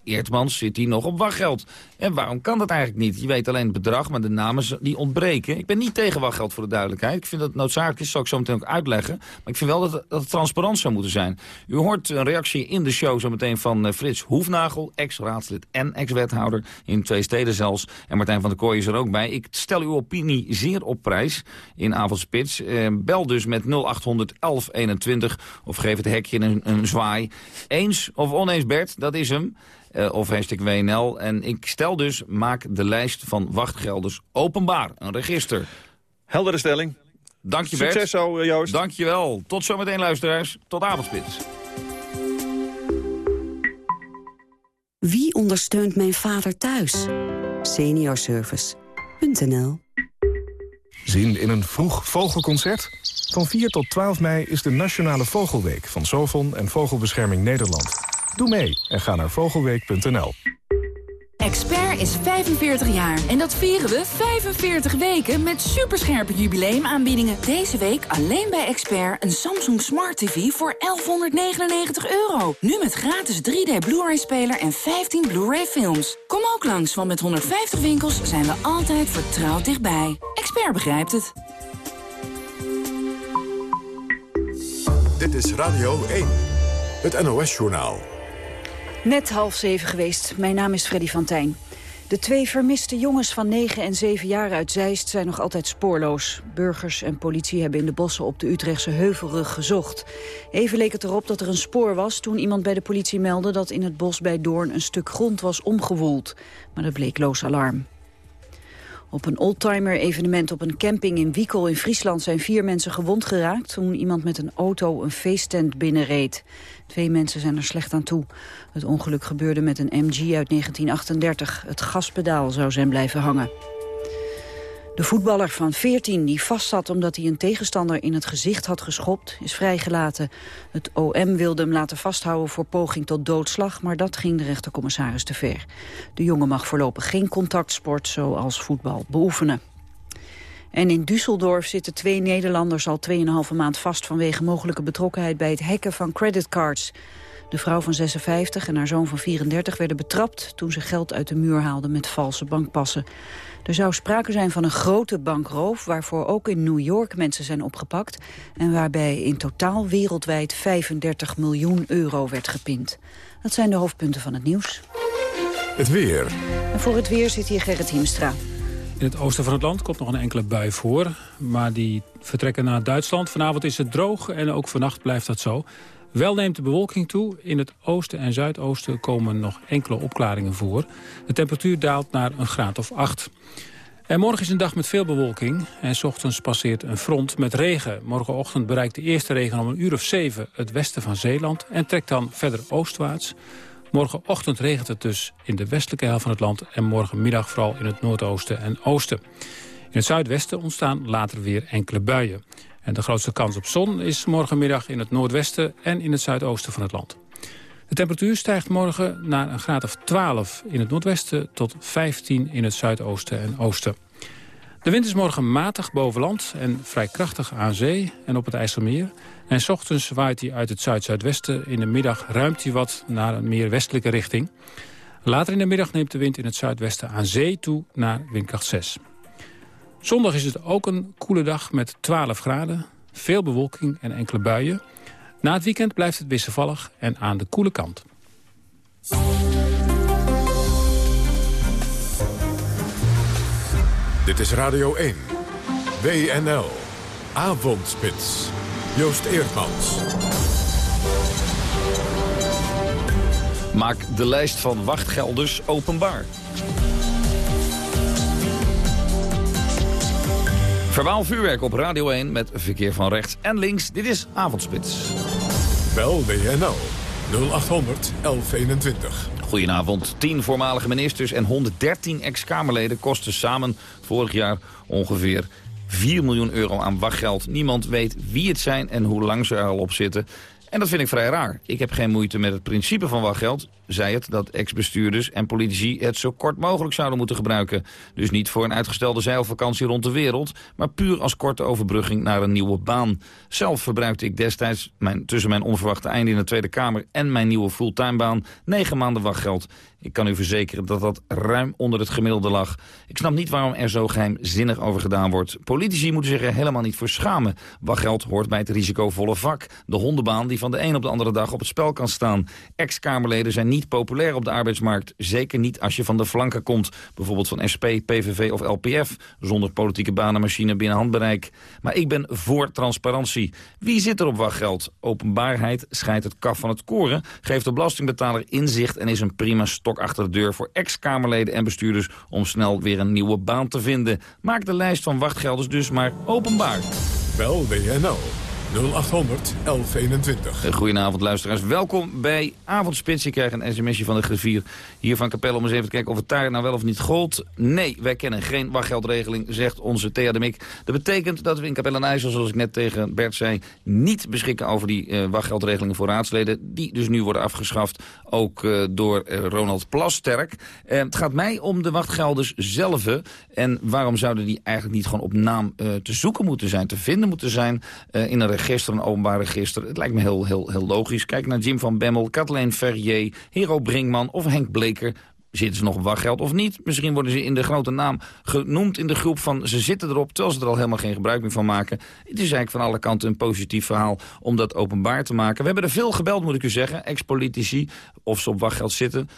Eertmans zit hier nog op wachtgeld. En waarom kan dat eigenlijk niet? Je weet alleen het bedrag, maar de namen die ontbreken. Ik ben niet tegen wachtgeld voor de duidelijkheid. Ik vind dat het noodzakelijk is, zal ik zo meteen ook uitleggen. Maar ik vind wel dat dat het transparant zou moeten zijn. U hoort een reactie in de show zo meteen van eh, Frits Hoefnagel, ex-raadslid en ex-wethouder. In twee steden zelfs. En Martijn van der Kooi is er ook bij. Ik stel uw opinie zeer op prijs in Avondspits. Eh, bel dus met 0800 1121. 21 of geef het hekje een, een zwaai. Eens of oneens Bert, dat is hem. Eh, of hashtag WNL. En ik stel dus, maak de lijst van wachtgelders openbaar. Een register. Heldere stelling. Dank je Bert. Succes zo, eh, Joost. Dank je wel. Tot zometeen luisteraars. Tot avondspits. Wie ondersteunt mijn vader thuis? Seniorservice.nl Zin in een vroeg vogelconcert? Van 4 tot 12 mei is de Nationale Vogelweek van Sovon en Vogelbescherming Nederland. Doe mee en ga naar vogelweek.nl. Expert is 45 jaar en dat vieren we 45 weken met superscherpe jubileumaanbiedingen. Deze week alleen bij Expert een Samsung Smart TV voor 1199 euro. Nu met gratis 3D Blu-ray speler en 15 Blu-ray films. Kom ook langs, want met 150 winkels zijn we altijd vertrouwd dichtbij. Expert begrijpt het. Dit is Radio 1, het NOS-journaal. Net half zeven geweest. Mijn naam is Freddy van Tijn. De twee vermiste jongens van 9 en 7 jaar uit Zeist zijn nog altijd spoorloos. Burgers en politie hebben in de bossen op de Utrechtse Heuvelrug gezocht. Even leek het erop dat er een spoor was toen iemand bij de politie meldde... dat in het bos bij Doorn een stuk grond was omgewoeld. Maar dat bleek loos alarm. Op een oldtimer-evenement op een camping in Wiekel in Friesland zijn vier mensen gewond geraakt toen iemand met een auto een feesttent binnenreed. Twee mensen zijn er slecht aan toe. Het ongeluk gebeurde met een MG uit 1938. Het gaspedaal zou zijn blijven hangen. De voetballer van 14 die vastzat omdat hij een tegenstander in het gezicht had geschopt, is vrijgelaten. Het OM wilde hem laten vasthouden voor poging tot doodslag, maar dat ging de rechtercommissaris te ver. De jongen mag voorlopig geen contactsport zoals voetbal beoefenen. En in Düsseldorf zitten twee Nederlanders al 2,5 maand vast vanwege mogelijke betrokkenheid bij het hacken van creditcards. De vrouw van 56 en haar zoon van 34 werden betrapt toen ze geld uit de muur haalden met valse bankpassen. Er zou sprake zijn van een grote bankroof... waarvoor ook in New York mensen zijn opgepakt... en waarbij in totaal wereldwijd 35 miljoen euro werd gepind. Dat zijn de hoofdpunten van het nieuws. Het weer. En voor het weer zit hier Gerrit Hiemstra. In het oosten van het land komt nog een enkele bui voor. Maar die vertrekken naar Duitsland. Vanavond is het droog en ook vannacht blijft dat zo. Wel neemt de bewolking toe. In het oosten en zuidoosten komen nog enkele opklaringen voor. De temperatuur daalt naar een graad of 8. En morgen is een dag met veel bewolking. En s ochtends passeert een front met regen. Morgenochtend bereikt de eerste regen om een uur of 7 het westen van Zeeland... en trekt dan verder oostwaarts. Morgenochtend regent het dus in de westelijke helft van het land... en morgenmiddag vooral in het noordoosten en oosten. In het zuidwesten ontstaan later weer enkele buien. En de grootste kans op zon is morgenmiddag in het noordwesten en in het zuidoosten van het land. De temperatuur stijgt morgen naar een graad of 12 in het noordwesten tot 15 in het zuidoosten en oosten. De wind is morgen matig boven land en vrij krachtig aan zee en op het IJsselmeer. En s ochtends waait hij uit het zuid-zuidwesten. In de middag ruimt hij wat naar een meer westelijke richting. Later in de middag neemt de wind in het zuidwesten aan zee toe naar windkracht 6. Zondag is het ook een koele dag met 12 graden, veel bewolking en enkele buien. Na het weekend blijft het wisselvallig en aan de koele kant. Dit is Radio 1. WNL. Avondspits. Joost Eerdmans. Maak de lijst van wachtgelders openbaar. Verbaal vuurwerk op Radio 1 met verkeer van rechts en links. Dit is Avondspits. Bel WNL 0800 1121. Goedenavond. 10 voormalige ministers en 113 ex-Kamerleden kosten samen vorig jaar ongeveer 4 miljoen euro aan wachtgeld. Niemand weet wie het zijn en hoe lang ze er al op zitten. En dat vind ik vrij raar. Ik heb geen moeite met het principe van wachtgeld. Zei het dat ex-bestuurders en politici het zo kort mogelijk zouden moeten gebruiken. Dus niet voor een uitgestelde zeilvakantie rond de wereld... maar puur als korte overbrugging naar een nieuwe baan. Zelf verbruikte ik destijds mijn, tussen mijn onverwachte einde in de Tweede Kamer... en mijn nieuwe fulltime baan negen maanden wachtgeld. Ik kan u verzekeren dat dat ruim onder het gemiddelde lag. Ik snap niet waarom er zo geheimzinnig over gedaan wordt. Politici moeten zich er helemaal niet voor schamen. Wachtgeld hoort bij het risicovolle vak. De hondenbaan die van de een op de andere dag op het spel kan staan. Ex-Kamerleden zijn niet niet populair op de arbeidsmarkt. Zeker niet als je van de flanken komt. Bijvoorbeeld van SP, PVV of LPF. Zonder politieke banenmachine binnen handbereik. Maar ik ben voor transparantie. Wie zit er op wachtgeld? Openbaarheid scheidt het kaf van het koren. Geeft de belastingbetaler inzicht en is een prima stok achter de deur... voor ex-Kamerleden en bestuurders om snel weer een nieuwe baan te vinden. Maak de lijst van wachtgelders dus maar openbaar. Bel WNL 0800 1121. Eh, Goedenavond luisteraars. Welkom bij Avondspits. Je krijgt een sms'je van de griffier hier van Capelle... om eens even te kijken of het daar nou wel of niet gold. Nee, wij kennen geen wachtgeldregeling, zegt onze Thea de Mik. Dat betekent dat we in Capelle en IJssel, zoals ik net tegen Bert zei... niet beschikken over die eh, wachtgeldregelingen voor raadsleden... die dus nu worden afgeschaft, ook eh, door eh, Ronald Plasterk. Het gaat mij om de wachtgelders zelf. En waarom zouden die eigenlijk niet gewoon op naam te zoeken moeten zijn... te vinden moeten zijn in een register, een openbaar register. Het lijkt me heel, heel, heel logisch. Kijk naar Jim van Bemmel, Kathleen Ferrier, Hero Brinkman of Henk Bleker. Zitten ze nog op wachtgeld of niet? Misschien worden ze in de grote naam genoemd in de groep van... ze zitten erop, terwijl ze er al helemaal geen gebruik meer van maken. Het is eigenlijk van alle kanten een positief verhaal om dat openbaar te maken. We hebben er veel gebeld, moet ik u zeggen, ex-politici, of ze op wachtgeld zitten...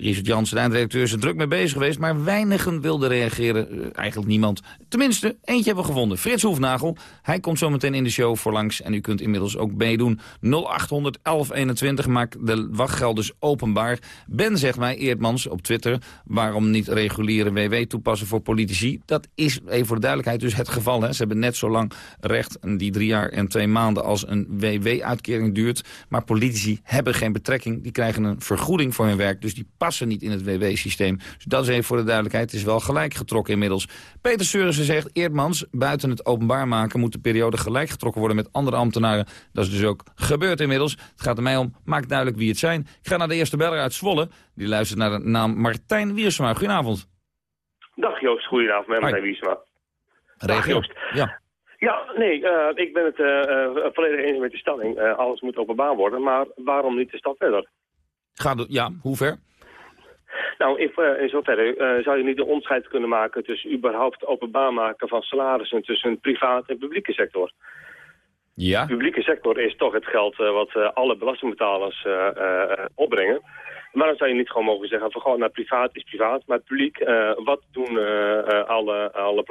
Richard Jansen, de eindredacteur, is er druk mee bezig geweest... maar weinigen wilden reageren. Eh, eigenlijk niemand. Tenminste, eentje hebben we gevonden. Frits Hoefnagel. Hij komt zo meteen in de show voorlangs. En u kunt inmiddels ook meedoen. 0800 1121 maakt de wachtgelders openbaar. Ben zegt mij, Eerdmans, op Twitter... waarom niet reguliere WW toepassen voor politici? Dat is, even voor de duidelijkheid, dus het geval. Hè. Ze hebben net zo lang recht, die drie jaar en twee maanden... als een WW-uitkering duurt. Maar politici hebben geen betrekking. Die krijgen een vergoeding voor hun werk. Dus die niet in het WW-systeem. Dus dat is even voor de duidelijkheid. Het is wel gelijk getrokken inmiddels. Peter Seurissen zegt, Eerdmans, buiten het openbaar maken... moet de periode gelijk getrokken worden met andere ambtenaren. Dat is dus ook gebeurd inmiddels. Het gaat er mij om, maak duidelijk wie het zijn. Ik ga naar de eerste beller uit Zwolle. Die luistert naar de naam Martijn Wiersma. Goedenavond. Dag Joost, goedenavond, met Martijn Wiesma. Dag. Joost. Ja. Ja, nee, eh, ik ben het eh, eh, volledig eens met de stelling. Alles moet openbaar worden, maar waarom niet de stap verder? Ga do- ja, hoe ver? Nou, in, eh, in zoverre eh, zou je niet de onderscheid kunnen maken tussen überhaupt openbaar maken van salarissen tussen private en publieke sector. Ja. De publieke sector is toch het geld eh, wat alle belastingbetalers opbrengen. Maar dan zou je niet gewoon mogen zeggen van gewoon naar privaat is privaat, maar publiek, eh, wat doen eh, eh, alle, alle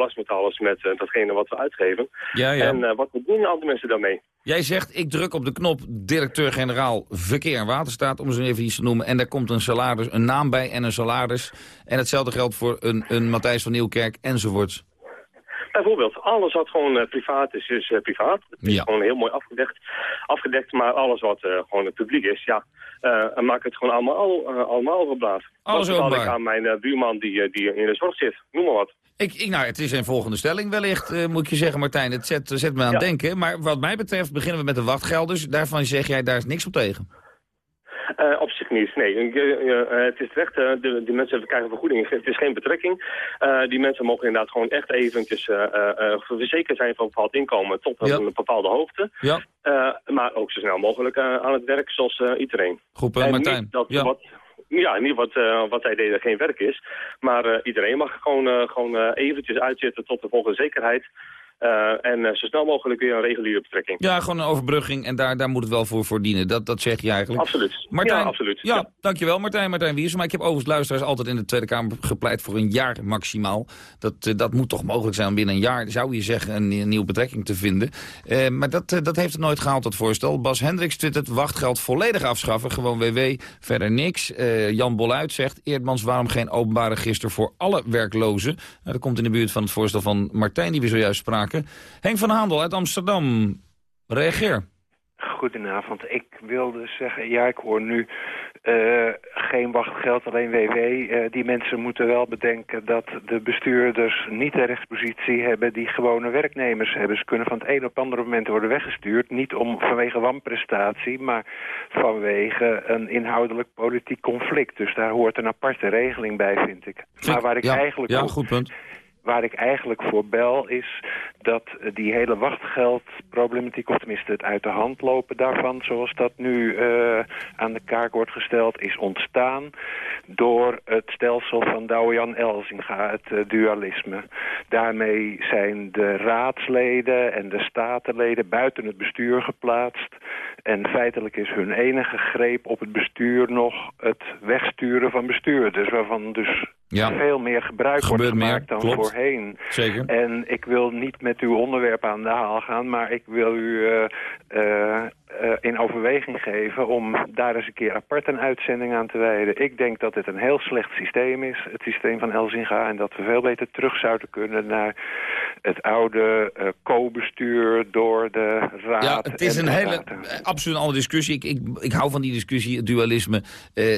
met datgene wat we uitgeven? Ja, ja. En wat doen andere mensen daarmee? Jij zegt, ik druk op de knop directeur-generaal Verkeer en Waterstaat, om ze even iets te noemen. En daar komt een salaris, een naam bij en een salaris. En hetzelfde geldt voor een, een Matthijs van Nieuwkerk enzovoorts. Bijvoorbeeld, alles wat gewoon eh, privaat is, is eh, privaat. Het is Ja. gewoon heel mooi afgedekt, afgedekt maar alles wat eh, gewoon het publiek is, ja, maak het gewoon allemaal, eh, allemaal openbaar. Alles betaal ik aan mijn buurman die, die in de zorg zit, noem maar wat. Ik, ik, nou, het is een volgende stelling wellicht, eh, moet ik je zeggen Martijn. Het zet, zet me aan het denken. Maar wat mij betreft beginnen we met de wachtgelders. Daarvan zeg jij, daar is niks op tegen. Eh, op zich niet, nee. Je- eh, het is terecht, eh, de, die mensen krijgen vergoeding. Het is geen betrekking. Eh, die mensen mogen inderdaad gewoon echt eventjes eh, eh, eh, verzekerd zijn van een bepaald inkomen tot Ja. een bepaalde hoogte. Ja. Eh, maar ook zo snel mogelijk eh, aan het werk zoals eh, iedereen. Goed En Martijn. Dat Ja. wat, ja, niet wat, eh, wat zij deden geen werk is. Maar eh, iedereen mag gewoon, eh, gewoon eh, eventjes uitzitten tot de volgende zekerheid. Eh, en eh, zo snel mogelijk weer een reguliere betrekking. Ja, gewoon een overbrugging en daar, daar moet het wel voor, voor dienen. Dat, dat zeg je eigenlijk. Absoluut. Martijn, Ja, absoluut. Ja, dankjewel Martijn, Martijn Wiers. Maar ik heb overigens luisteraars altijd in de Tweede Kamer gepleit voor een jaar maximaal. Dat, eh, dat moet toch mogelijk zijn om binnen een jaar, zou je zeggen, een, een nieuwe betrekking te vinden. Maar dat, dat heeft het nooit gehaald, dat voorstel. Bas Hendricks twittert wachtgeld volledig afschaffen, gewoon WW, verder niks. Jan Boluit zegt, Eerdmans, waarom geen openbaar register voor alle werklozen? Nou, dat komt in de buurt van het voorstel van Martijn, die we zojuist spraken. Henk van Handel uit Amsterdam, reageer. Goedenavond. Ik wilde zeggen, ja, ik hoor nu eh, geen wachtgeld, alleen WW. Eh, die mensen moeten wel bedenken dat de bestuurders niet de rechtspositie hebben die gewone werknemers hebben. Ze kunnen van het een op het andere moment worden weggestuurd. Niet om vanwege wanprestatie, maar vanwege een inhoudelijk politiek conflict. Dus daar hoort een aparte regeling bij, vind ik. Maar waar ik ja, eigenlijk ja, goed punt. Waar ik eigenlijk voor bel is dat die hele wachtgeldproblematiek, of tenminste het uit de hand lopen daarvan, zoals dat nu eh, aan de kaak wordt gesteld, is ontstaan door het stelsel van Douwe-Jan Elzinga, het eh, dualisme. Daarmee zijn de raadsleden en de statenleden buiten het bestuur geplaatst En feitelijk is hun enige greep op het bestuur nog het wegsturen van bestuurders. Waarvan dus Ja. veel meer gebruik wordt Gebeurt meer, gemaakt dan klopt. voorheen. Zeker. En ik wil niet met uw onderwerp aan de haal gaan, maar ik wil u eh, eh, eh, in overweging geven om daar eens een keer apart een uitzending aan te wijden. Ik denk dat dit een heel slecht systeem is, het systeem van Elzinga, en dat we veel beter terug zouden kunnen naar het oude co-bestuur door de raad. Ja, het is en een hele, absoluut een andere discussie. Ik, ik, ik hou van die discussie, het dualisme.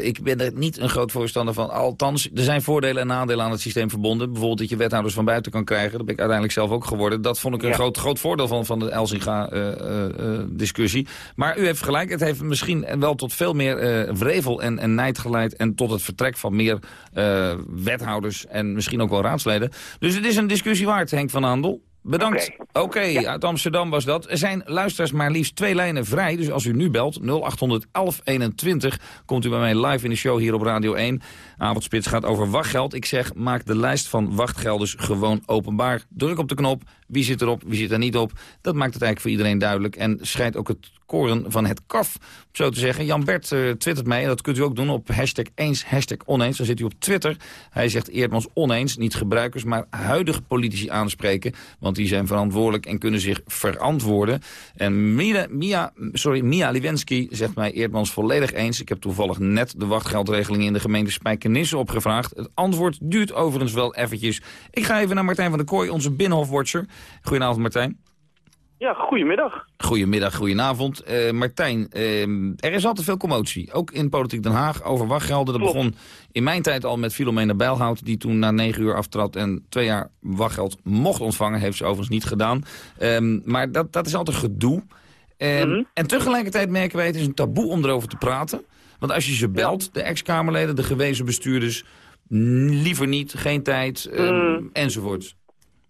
Ik ben er niet een groot voorstander van. Althans, er zijn voordelen en nadelen aan het systeem verbonden. Bijvoorbeeld dat je wethouders van buiten kan krijgen. Dat ben ik uiteindelijk zelf ook geworden. Dat vond ik een Ja. groot, groot voordeel van, van de Elsinga-discussie. maar u heeft gelijk, het heeft misschien wel tot veel meer eh, wrevel en, en nijd geleid... en tot het vertrek van meer eh, wethouders en misschien ook wel raadsleden. Dus het is een discussie waard, Henk van Handel. Bedankt. Oké, uit Amsterdam was dat. Er zijn luisteraars maar liefst twee lijnen vrij. Dus als u nu belt, 0800 1121, komt u bij mij live in de show hier op Radio 1. Avondspits gaat over wachtgeld. Ik zeg, maak de lijst van wachtgelders gewoon openbaar. Druk op de knop. Wie zit erop, wie zit er niet op. Dat maakt het eigenlijk voor iedereen duidelijk. En scheidt ook het koren van het kaf, zo te zeggen. Jan Bert eh, twittert mij, en dat kunt u ook doen op hashtag eens, hashtag oneens. Dan zit u op Twitter. Hij zegt Eerdmans oneens, niet gebruikers, maar huidige politici aanspreken. Want die zijn verantwoordelijk en kunnen zich verantwoorden. En Mia, Mia, sorry, Mia zegt mij Eerdmans volledig eens. Ik heb toevallig net de wachtgeldregeling in de gemeente Spijkenisse opgevraagd. Het antwoord duurt overigens wel eventjes. Ik ga even naar Martijn van der Kooi, onze Binnenhofwatcher. Goedenavond Martijn. Ja, goedemiddag. Goedemiddag, goedenavond. Eh Martijn, eh, er is altijd veel commotie. Ook in Politiek Den Haag over wachtgelden. Dat begon in mijn tijd al met Filomena Bijlhout... die toen na negen uur aftrad en twee jaar wachtgeld mocht ontvangen. Heeft ze overigens niet gedaan. Ehm, maar dat, dat is altijd gedoe. Ehm, En tegelijkertijd merken wij, het is een taboe om erover te praten. Want als je ze belt, de ex-Kamerleden, de gewezen bestuurders... liever niet, geen tijd, ehm, enzovoort.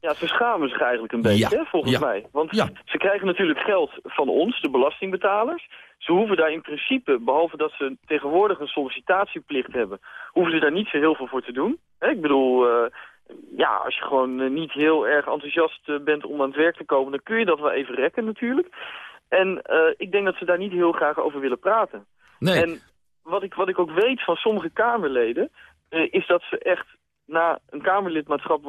Ja, ze schamen zich eigenlijk een beetje, Ja, hè, volgens ja, mij. Want ze krijgen natuurlijk geld van ons, de belastingbetalers. Ze hoeven daar in principe, behalve dat ze tegenwoordig een sollicitatieplicht hebben... hoeven ze daar niet zo heel veel voor te doen. Hè, ik bedoel, eh, ja, als je gewoon eh, niet heel erg enthousiast eh, bent om aan het werk te komen... dan kun je dat wel even rekken natuurlijk. En ik denk dat ze daar niet heel graag over willen praten. Nee. En wat ik, wat ik ook weet van sommige Kamerleden... is dat ze echt na een Kamerlidmaatschap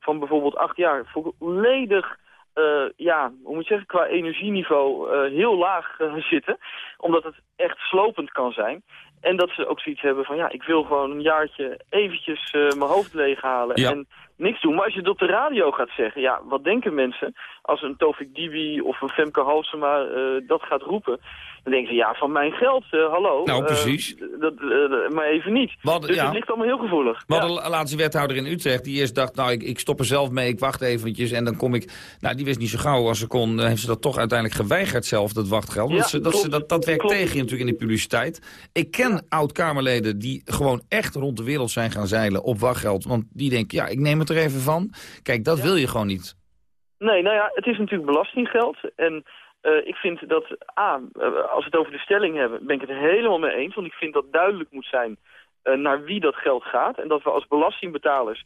van, bijvoorbeeld- acht jaar... volledig, eh, ja, hoe moet je zeggen, qua energieniveau eh, heel laag eh, zitten. Omdat het echt slopend kan zijn. En dat ze ook zoiets hebben van, ja, ik wil gewoon een jaartje eventjes mijn hoofd leeghalen Ja. en niks doen. Maar als je het op de radio gaat zeggen, ja, wat denken mensen als een Tovik Dibi of een Femke Halsema dat gaat roepen? Dan denken ze, ja, van mijn geld, eh, hallo. Nou, eh, precies. dat, eh, maar even niet. Hadden- dus ja. het ligt allemaal heel gevoelig. We hadden een laatste wethouder in Utrecht die eerst dacht... nou, ik, ik stop er zelf mee, ik wacht eventjes en dan kom ik... Nou, die wist niet zo gauw als ze kon. heeft ze dat toch uiteindelijk geweigerd zelf, dat wachtgeld. Ja, dat, ze, dat, ze, dat, dat werkt Klopt. tegen je natuurlijk in de publiciteit. Ik ken oud-Kamerleden die gewoon echt rond de wereld zijn gaan zeilen op wachtgeld. Want die denken, ja, ik neem het er even van. Kijk, dat wil je gewoon niet. Nee, nou ja, het is natuurlijk belastinggeld. En eh, ik vind dat, A, eh, als we het over de stelling hebben, ben ik het helemaal mee eens. Want ik vind dat duidelijk moet zijn eh, naar wie dat geld gaat. En dat we als belastingbetalers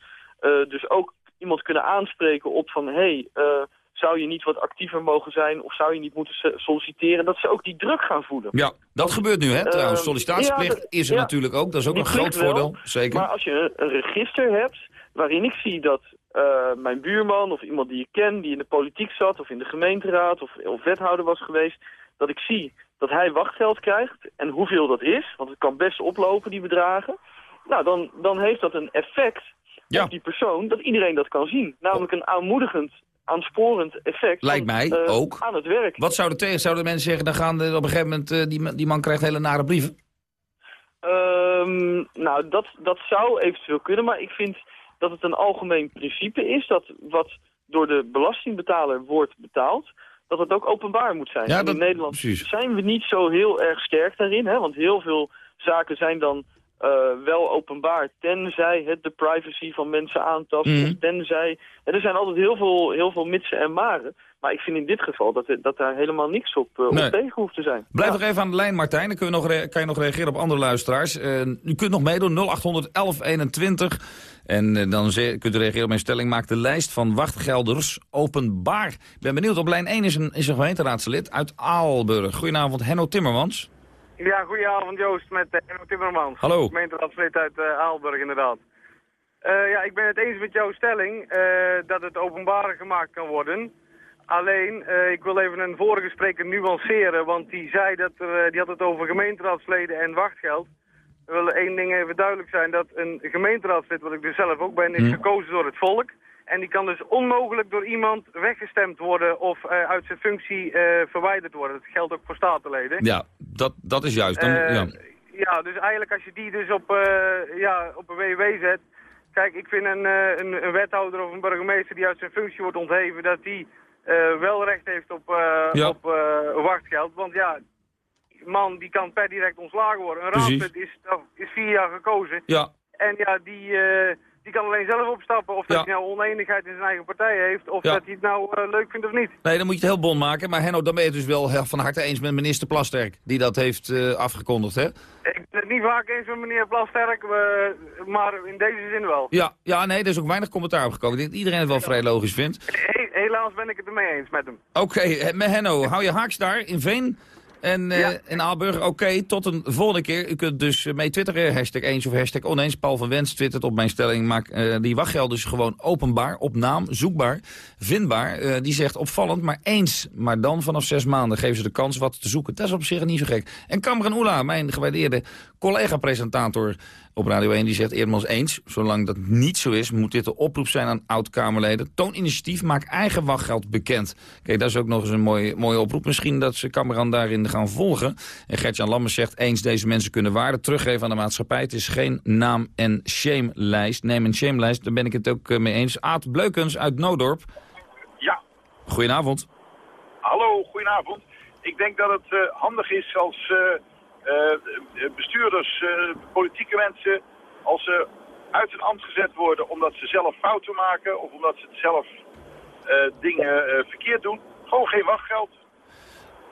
dus ook iemand kunnen aanspreken op van... hé, hey, zou je niet wat actiever mogen zijn of zou je niet moeten so- solliciteren? Dat ze ook die druk gaan voelen. Ja, dat gebeurt nu, hè, trouwens. Eh, Sollicitatieplicht ja, dat- is er ja. natuurlijk ook. Dat is ook een groot wel, voordeel. Zeker. Maar als je een, een register hebt waarin ik zie dat eh, mijn buurman of iemand die ik ken, die in de politiek zat of in de gemeenteraad of, of wethouder was geweest, dat ik zie dat hij wachtgeld krijgt en hoeveel dat is, want het kan best oplopen, die bedragen. Nou, dan, dan heeft dat een effect op die persoon dat iedereen dat kan zien. Namelijk een aanmoedigend, aansporend effect Lijkt van, mij eh, ook. aan het werk. Wat zouden tegen? Zouden mensen zeggen, dan gaan op een gegeven moment... eh, die, die man krijgt hele nare brieven? Ehm, nou, dat, dat zou eventueel kunnen, maar ik vind dat het een algemeen principe is dat wat door de belastingbetaler wordt betaald, dat het ook openbaar moet zijn. Ja, En dat- in Nederland precies. zijn we niet zo heel erg sterk daarin, hè, want heel veel zaken zijn dan eh, wel openbaar, tenzij het de privacy van mensen aantast, of tenzij... Er zijn altijd heel veel, heel veel mitsen en maren, maar ik vind in dit geval dat, er- dat daar helemaal niks op, eh, Nee. op tegen hoeft te zijn. Blijf nog even aan de lijn, Martijn. Dan kun je nog kan je nog reageren op andere luisteraars. Eh, u kunt nog meedoen, 0800 1121. En eh, dan ze- kunt u reageren op mijn stelling. Maak de lijst van wachtgelders openbaar. Ik ben benieuwd, op lijn 1 is een, is een gemeenteraadslid uit Aalburg. Goedenavond, Henno Timmermans. Ja, goedenavond Joost met uh, Emma Timmermans. Hallo. Gemeenteraadslid uit Aalburg inderdaad. Eh, ja, ik ben het eens met jouw stelling eh, dat het openbaar gemaakt kan worden. Alleen, eh, ik wil even een vorige spreker nuanceren, want die zei dat er, eh, die had het over gemeenteraadsleden en wachtgeld. We willen één ding even duidelijk zijn, dat een gemeenteraadslid, wat ik dus zelf ook ben, is Hm. gekozen door het volk. En die kan dus onmogelijk door iemand weggestemd worden of eh, uit zijn functie verwijderd worden. Dat geldt ook voor statenleden. Ja, dat, dat is juist. Dan, ja. ja, dus eigenlijk als je die dus op, ja, op een WW zet... Kijk, ik vind een, een, een wethouder of een burgemeester die uit zijn functie wordt ontheven... dat die wel recht heeft op, eh, Ja. op eh, wachtgeld. Want ja, man die kan per direct ontslagen worden. Een raadslid is, is vier jaar gekozen. Ja. En ja, die, eh, die kan alleen zelf opstappen. Of dat Ja. hij nou oneenigheid in zijn eigen partij heeft... of Ja. dat hij het nou eh, leuk vindt of niet. Nee, dan moet je het heel bon maken. Maar Henno, dan ben je het dus wel van harte eens met minister Plasterk. Die dat heeft eh, afgekondigd, hè? Ik ben het niet vaak eens met meneer Plasterk, eh, maar in deze zin wel. Ja, ja, nee, er is ook weinig commentaar op gekomen. Ik denk dat iedereen het wel vrij logisch vindt. He- helaas ben ik het ermee eens met hem. Oké, eh, met Henno, hou je haaks daar in Veen en eh, in Aalburg. Oké, tot een volgende keer. U kunt dus eh, mee twitteren, hashtag eens of hashtag oneens. Paul van Wens twittert op mijn stelling. Maak die wachtgeld dus gewoon openbaar, op naam, zoekbaar, vindbaar. Die zegt opvallend, maar eens. Maar dan vanaf zes maanden geven ze de kans wat te zoeken. Dat is op zich niet zo gek. En Kamran Oela, mijn gewaardeerde collega-presentator op Radio 1, die zegt Eerdmans eens. Zolang dat niet zo is, moet dit de oproep zijn aan oud-Kamerleden. Toon initiatief, maak eigen wachtgeld bekend. Kijk, dat is ook nog eens een mooie, mooie oproep. Misschien dat ze Cameron daarin gaan volgen. En Gertjan Lammers zegt eens, deze mensen kunnen waarde teruggeven aan de maatschappij. Het is geen naam- en shame-lijst. Neem een shame-lijst, daar ben ik het ook eh, mee eens. Aad Bleukens uit Noodorp. Ja. Goedenavond. Hallo, goedenavond. Ik denk dat het eh, handig is als eh, bestuurders, eh, politieke mensen, als ze uit hun ambt gezet worden omdat ze zelf fouten maken of omdat ze zelf eh, dingen eh, verkeerd doen, gewoon geen wachtgeld.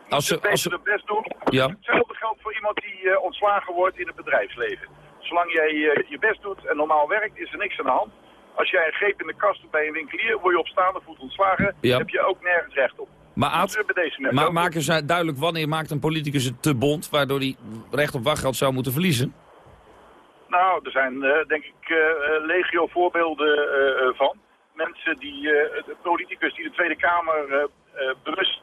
Als ze, als ze, hun best doen. Ja. Hetzelfde geldt voor iemand die eh, ontslagen wordt in het bedrijfsleven. Zolang jij eh, je best doet en normaal werkt, is er niks aan de hand. Als jij een greep in de kast doet bij een winkelier, word je op staande voet ontslagen, Ja. heb je ook nergens recht op. maar Aad, deze maar maken ze duidelijk wanneer maakt een politicus het te bond... waardoor hij recht op wachtgeld zou moeten verliezen? Nou, er zijn eh, denk ik eh, eh, legio voorbeelden van. Mensen die, de politicus die de Tweede Kamer bewust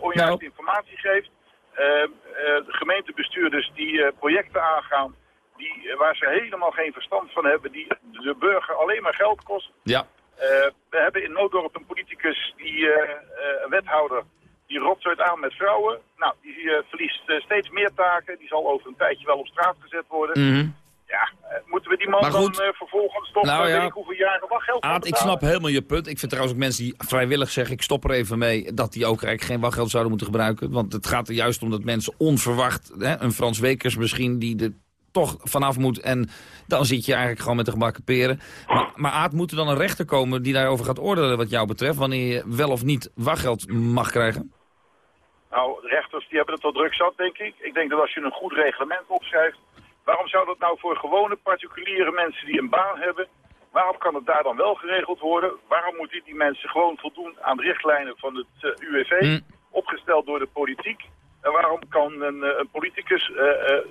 onjuiste Nou. informatie geeft. De gemeentebestuurders die projecten aangaan die, waar ze helemaal geen verstand van hebben, die de burger alleen maar geld kosten. Ja. Eh, we hebben in Nooddorp een politicus, die, eh, eh, een wethouder, die rotzooit aan met vrouwen. Nou, die verliest steeds meer taken. Die zal over een tijdje wel op straat gezet worden. Mhm. Ja, moeten we die man goed. dan vervolgens toch Nou ja. weet ik hoeveel jaren wachtgeld Aad, ik snap helemaal je punt. Ik vind trouwens ook mensen die vrijwillig zeggen... ik stop er even mee, dat die ook eigenlijk geen wachtgeld zouden moeten gebruiken. Want het gaat er juist om dat mensen onverwacht... Hè, een Frans Wekers misschien, die er toch vanaf moet... en dan zit je eigenlijk gewoon met de gebakken peren. Maar, maar Aad, moet er dan een rechter komen die daarover gaat oordelen wat jou betreft... wanneer je wel of niet wachtgeld mag krijgen? Nou, rechters die hebben het al druk zat, denk ik. Ik denk dat als je een goed reglement opschrijft... waarom zou dat nou voor gewone particuliere mensen die een baan hebben... waarom kan het daar dan wel geregeld worden? Waarom moeten die mensen gewoon voldoen aan de richtlijnen van het eh, UWV... Hm. opgesteld door de politiek? En waarom kan een, eh, een politicus eh, eh,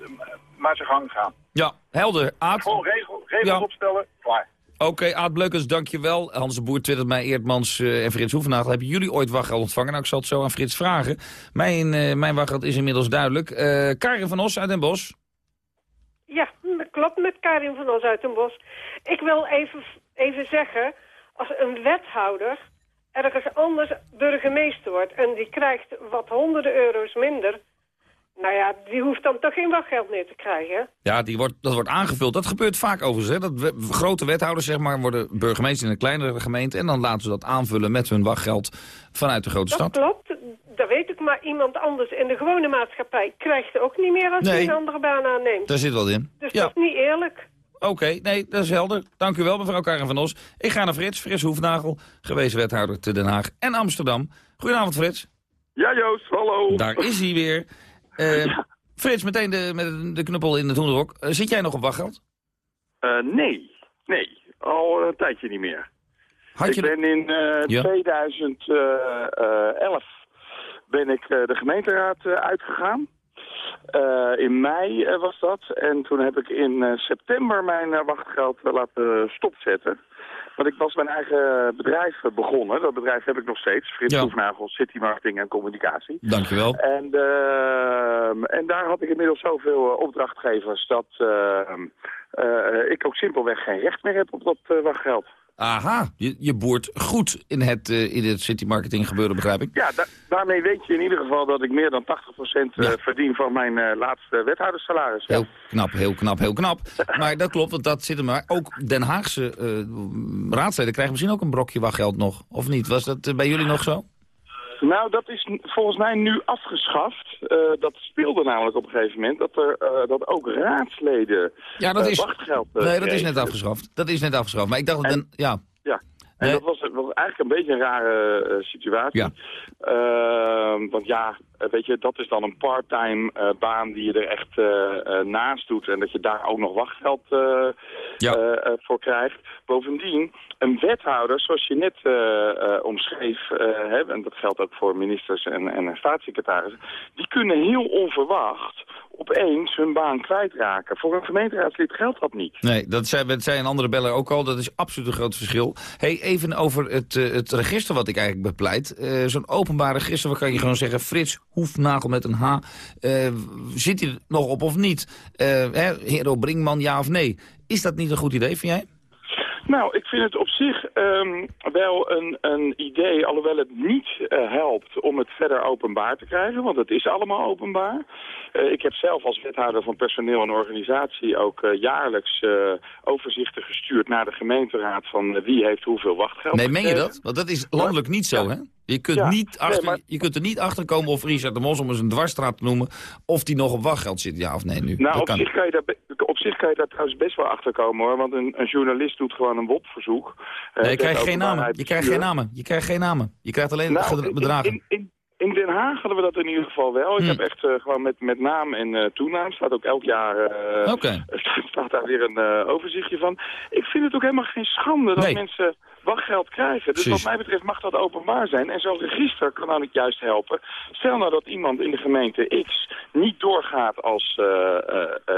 maar zijn gang gaan? Ja, helder. Aad, Gewoon regel, regels Ja. opstellen, klaar. Oké, Aad Bleukens, dankjewel. Hans de Boer twittert mij, Eerdmans eh, en Frits Hoevenagel. Hebben jullie ooit wachtgeld ontvangen? Nou, ik zal het zo aan Frits vragen. Mijn, eh, mijn wachtgeld is inmiddels duidelijk. Eh Karin van Os uit Den Bosch. Ja, dat klopt met Karin van Os uit Den Bosch. Ik wil even, even zeggen, als een wethouder ergens anders burgemeester wordt... en die krijgt wat honderden euro's minder... nou ja, die hoeft dan toch geen wachtgeld meer te krijgen. Ja, die wordt, dat wordt aangevuld. Dat gebeurt vaak overigens. Hè? Dat we- grote wethouders zeg maar, worden burgemeester in een kleinere gemeente... en dan laten ze dat aanvullen met hun wachtgeld vanuit de grote Dat stad. klopt, dat weet ik, maar iemand anders in de gewone maatschappij krijgt ook niet meer als hij Nee. een andere baan aanneemt. Daar zit wat in. Dus ja. dat is niet eerlijk. Oké, nee, dat is helder. Dank u wel, mevrouw Karin van Os. Ik ga naar Frits, Frits Hoefnagel, gewezen wethouder te Den Haag en Amsterdam. Goedenavond, Frits. Ja, Joost, hallo. Daar is hij weer. Eh, Frits, meteen de, met de knuppel in het hoenderhok. Eh, zit jij nog op wachtgeld? Eh, nee, nee, al een tijdje niet meer. Had je ik ben in eh, Ja. 2011 ben ik de gemeenteraad uitgegaan. Eh, in mei eh, was dat. En toen heb ik in eh, september mijn wachtgeld laten stopzetten. Want ik was mijn eigen bedrijf begonnen. Dat bedrijf heb ik nog steeds. Frits Ja. Hoefnagel, City Marketing en Communicatie. Dankjewel. En, ehm, en daar had ik inmiddels zoveel opdrachtgevers dat ehm, eh, ik ook simpelweg geen recht meer heb op dat wachtgeld. Aha, je, je boert goed in het, eh, in het city marketing gebeuren, begrijp ik. Ja, da- daarmee weet je in ieder geval dat ik meer dan 80% eh, verdien van mijn eh, laatste wethoudersalaris. Heel knap, heel knap, heel knap. Maar dat klopt, want dat zit er maar. Ook Den Haagse eh, raadsleden krijgen misschien ook een brokje wachtgeld nog. Of niet? Was dat bij jullie nog zo? Nou, dat is volgens mij nu afgeschaft. Eh, dat speelde namelijk op een gegeven moment dat, er, eh, dat ook raadsleden Ja, dat eh, is... wachtgeld Nee, dat is net afgeschaft. Dat is net afgeschaft. Maar ik dacht dat... Den, ja, Ja, en dat was, was eigenlijk een beetje een rare eh, situatie. Ja. Ehm, want ja, weet je, dat is dan een parttime eh, baan die je er echt eh, naast doet. En dat je daar ook nog wachtgeld voor krijgt. Bovendien, een wethouder, zoals je net omschreef, en dat geldt ook voor ministers en, en staatssecretarissen, die kunnen heel onverwacht opeens hun baan kwijtraken. Voor een gemeenteraadslid geldt dat niet. nee, dat zei, dat zei een andere beller ook al. Dat is absoluut een groot verschil. Hey, even over het, eh, het register wat ik eigenlijk bepleit. Eh, Zo'n openbaar register, waar kan je gewoon zeggen... Frits Hoefnagel met een H. eh, zit hij er nog op of niet? Eh hè, Hero Brinkman, ja of nee? Is dat niet een goed idee, vind jij? Nou, ik vind het op zich ehm, wel een, een idee, alhoewel het niet eh, helpt om het verder openbaar te krijgen, want het is allemaal openbaar. Eh, ik heb zelf als wethouder van personeel en organisatie ook eh, jaarlijks overzichten gestuurd naar de gemeenteraad van wie heeft hoeveel wachtgeld. Nee, meen je dat? Want dat is landelijk niet zo, hè? Je kunt, Ja. niet Nee, achter, maar- je kunt er niet achter komen of Richard de Mos, om eens een dwarsstraat te noemen... of die nog op wachtgeld zit, ja of nee nu. Nou, dat op kan. zich, kan je daar, be- op zich kan je daar trouwens best wel achter komen hoor. Want een, een journalist doet gewoon een WOP-verzoek. Eh, Nee, je dat krijgt geen namen. Je krijgt geen namen. Je krijgt geen namen. Je krijgt alleen Nou, bedragen. In, in, in Den Haag hadden we dat in ieder geval wel. Hm. Ik heb echt eh, gewoon met, met naam en eh, toenaam. Staat ook elk jaar eh, Oké. staat daar weer een overzichtje van. Ik vind het ook helemaal geen schande dat Nee. mensen wachtgeld krijgen. Dus Precies. wat mij betreft mag dat openbaar zijn. En zo'n register kan dan juist helpen. Stel nou dat iemand in de gemeente X niet doorgaat als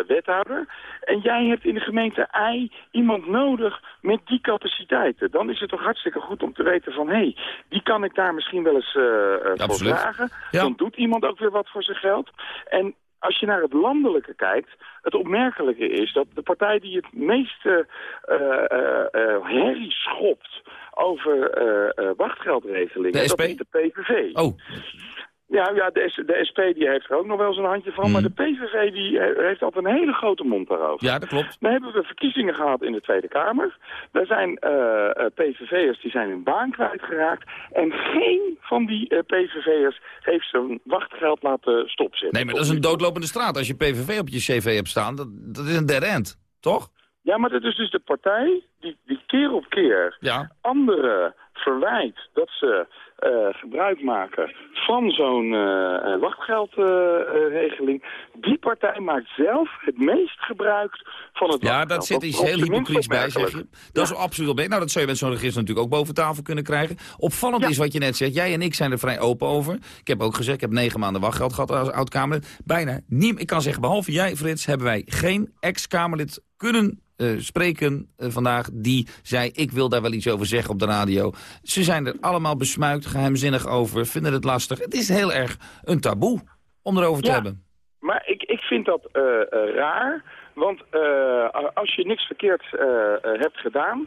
wethouder. En jij hebt in de gemeente Y iemand nodig met die capaciteiten. Dan is het toch hartstikke goed om te weten van... hé, hey, die kan ik daar misschien wel eens eh, voor. Vragen. Ja. Dan doet iemand ook weer wat voor zijn geld. En als je naar het landelijke kijkt, het opmerkelijke is dat de partij die het meeste eh, eh, herrie schopt over eh, wachtgeldregelingen, De dat is de PVV. Oh, Ja, ja de, S- de SP die heeft er ook nog wel eens een handje van, maar de PVV die he- heeft altijd een hele grote mond daarover. ja, dat klopt. Dan hebben we verkiezingen gehad in de Tweede Kamer. Daar zijn eh, eh, PVV'ers die zijn hun baan kwijtgeraakt. En geen van die eh, PVV'ers heeft zijn wachtgeld laten stopzetten. Nee, maar dat is een doodlopende straat. Als je PVV op je cv hebt staan, dat, dat is een dead end. Toch? Ja, maar dat is dus de partij die, die keer op keer Ja. anderen verwijt dat ze eh, gebruik maken van zo'n eh, wachtgeldregeling. die partij maakt zelf het meest gebruik van het Ja, dat zit iets heel hypocriets bij, zeg je. Dat is absoluut op. Nou, dat zou je met zo'n register natuurlijk ook boven tafel kunnen krijgen. Opvallend is wat je net zegt. Jij en ik zijn er vrij open over. Ik heb ook gezegd, ik heb negen maanden wachtgeld gehad als oud-Kamerlid. Bijna niemand, ik kan zeggen, behalve jij, Frits, hebben wij geen ex-Kamerlid kunnen eh, spreken eh, vandaag die zei, ik wil daar wel iets over zeggen op de radio. Ze zijn er allemaal besmuikt, geheimzinnig over, vinden het lastig. Het is heel erg een taboe om erover te Ja. hebben. Maar ik, ik vind dat eh, raar, want als je niks verkeerd hebt gedaan...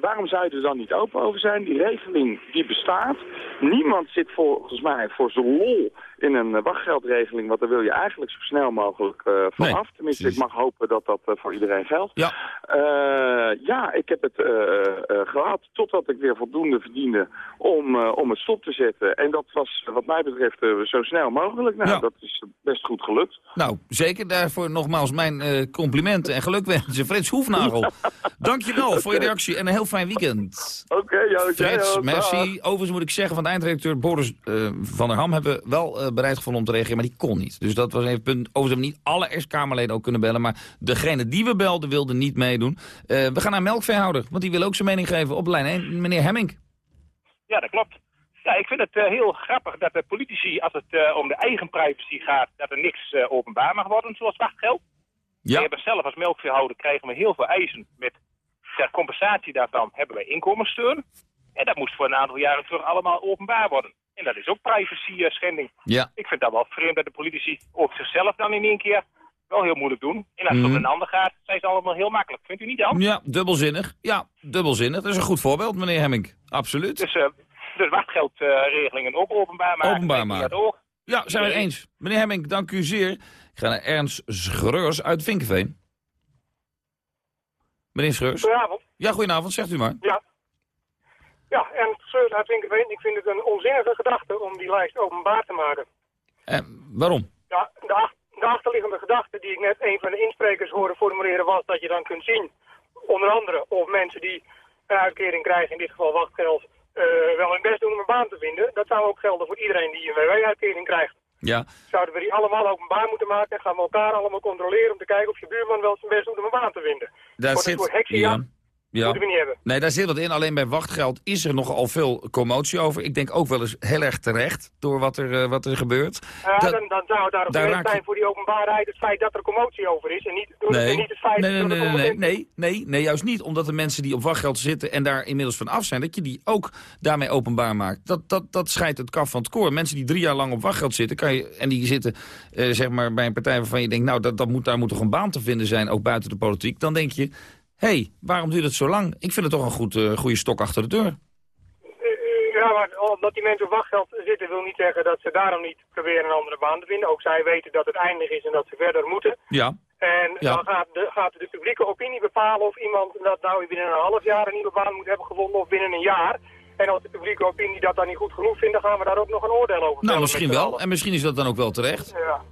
waarom zou je er dan niet open over zijn? Die regeling die bestaat. Niemand zit volgens mij voor zijn lol in een eh, wachtgeldregeling. Want daar wil je eigenlijk zo snel mogelijk eh van Nee, af. Tenminste, ik mag hopen dat dat eh, voor iedereen geldt. Ja. Ja, ik heb het eh, eh, gehad totdat ik weer voldoende verdiende om, om het stop te zetten. En dat was wat mij betreft zo snel mogelijk. Nou, Ja. dat is best goed gelukt. Nou, zeker daarvoor nogmaals mijn complimenten en gelukwensen. Frits Hoefnagel, dankjewel voor je reactie en een heel fijn weekend. Oké, jij Frits, merci. Overigens moet ik zeggen, van de eindredacteur Boris van der Ham... hebben we wel bereid gevonden om te reageren, maar die kon niet. Dus dat was even een punt. Overigens hebben niet alle S-Kamerleden ook kunnen bellen... maar degene die we belden wilde niet meedoen. Eh, we gaan naar melkveehouder, want die wil ook zijn mening geven op lijn 1. Meneer Hemming. Ja, dat klopt. Ja, ik vind het eh, heel grappig dat de politici, als het eh, om de eigen privacy gaat, dat er niks eh, openbaar mag worden, zoals wachtgeld. Ja. We hebben zelf als melkveehouder krijgen we heel veel eisen. Met ter compensatie daarvan hebben wij inkomenssteun. En dat moest voor een aantal jaren terug allemaal openbaar worden. En dat is ook privacy eh, schending. Ja. Ik vind dat wel vreemd dat de politici ook zichzelf dan in één keer wel heel moeilijk doen. En als het Mhm. om een ander gaat, zijn ze allemaal heel makkelijk. Vindt u niet dan? Ja, dubbelzinnig. Ja, dubbelzinnig. Dat is een goed voorbeeld, meneer Hemming. Absoluut. Dus, eh dus wachtgeldregelingen ook openbaar maken. Openbaar maken. dat ook? Ja, zijn we het eens. Meneer Hemming, dank u zeer. Ik ga naar Ernst Schreurs uit Vinkenveen. Meneer Schreurs. Goedenavond. Ja, goedenavond. Zegt u maar. Ja. Ja, en Seus uit Vinkerveen, ik vind het een onzinnige gedachte om die lijst openbaar te maken. Eh, waarom? Ja, de, ach- de achterliggende gedachte die ik net een van de insprekers hoorde formuleren was dat je dan kunt zien, onder andere, of mensen die een uitkering krijgen, in dit geval wachtgeld, eh, wel hun best doen om een baan te vinden. Dat zou ook gelden voor iedereen die een WW-uitkering krijgt. Ja. Zouden we die allemaal openbaar moeten maken en gaan we elkaar allemaal controleren om te kijken of je buurman wel zijn best doet om een baan te vinden. Daar zit... heksenjacht. Ja. Moeten we niet hebben. Nee, daar zit wat in. Alleen bij wachtgeld is er nogal veel commotie over. Ik denk ook wel eens heel erg terecht door wat er, eh, wat er gebeurt. Ja, dan, dan zou het daarop daar raak zijn voor die openbaarheid het feit dat er commotie over is. En niet, en Nee. niet het feit Nee, nee, dat nee, het nee, nee, nee, nee, juist niet. Omdat de mensen die op wachtgeld zitten en daar inmiddels van af zijn... dat je die ook daarmee openbaar maakt. Dat, dat, dat scheidt het kaf van het koor. Mensen die drie jaar lang op wachtgeld zitten... Kan je, en die zitten eh, zeg maar bij een partij waarvan je denkt... nou, dat, dat moet, daar moet toch een baan te vinden zijn, ook buiten de politiek. Dan denk je, hey, waarom duurt het zo lang? Ik vind het toch een goed, eh, goede stok achter de deur. Eh, Ja, maar omdat die mensen op wachtgeld zitten wil niet zeggen dat ze daarom niet proberen een andere baan te vinden. Ook zij weten dat het eindig is en dat ze verder moeten. Ja. En Ja. dan gaat de, gaat de publieke opinie bepalen of iemand dat nou binnen een half jaar een nieuwe baan moet hebben gevonden of binnen een jaar. En als de publieke opinie dat dan niet goed genoeg vindt, dan gaan we daar ook nog een oordeel over Nou, misschien wel. En misschien is dat dan ook wel terecht. Ja.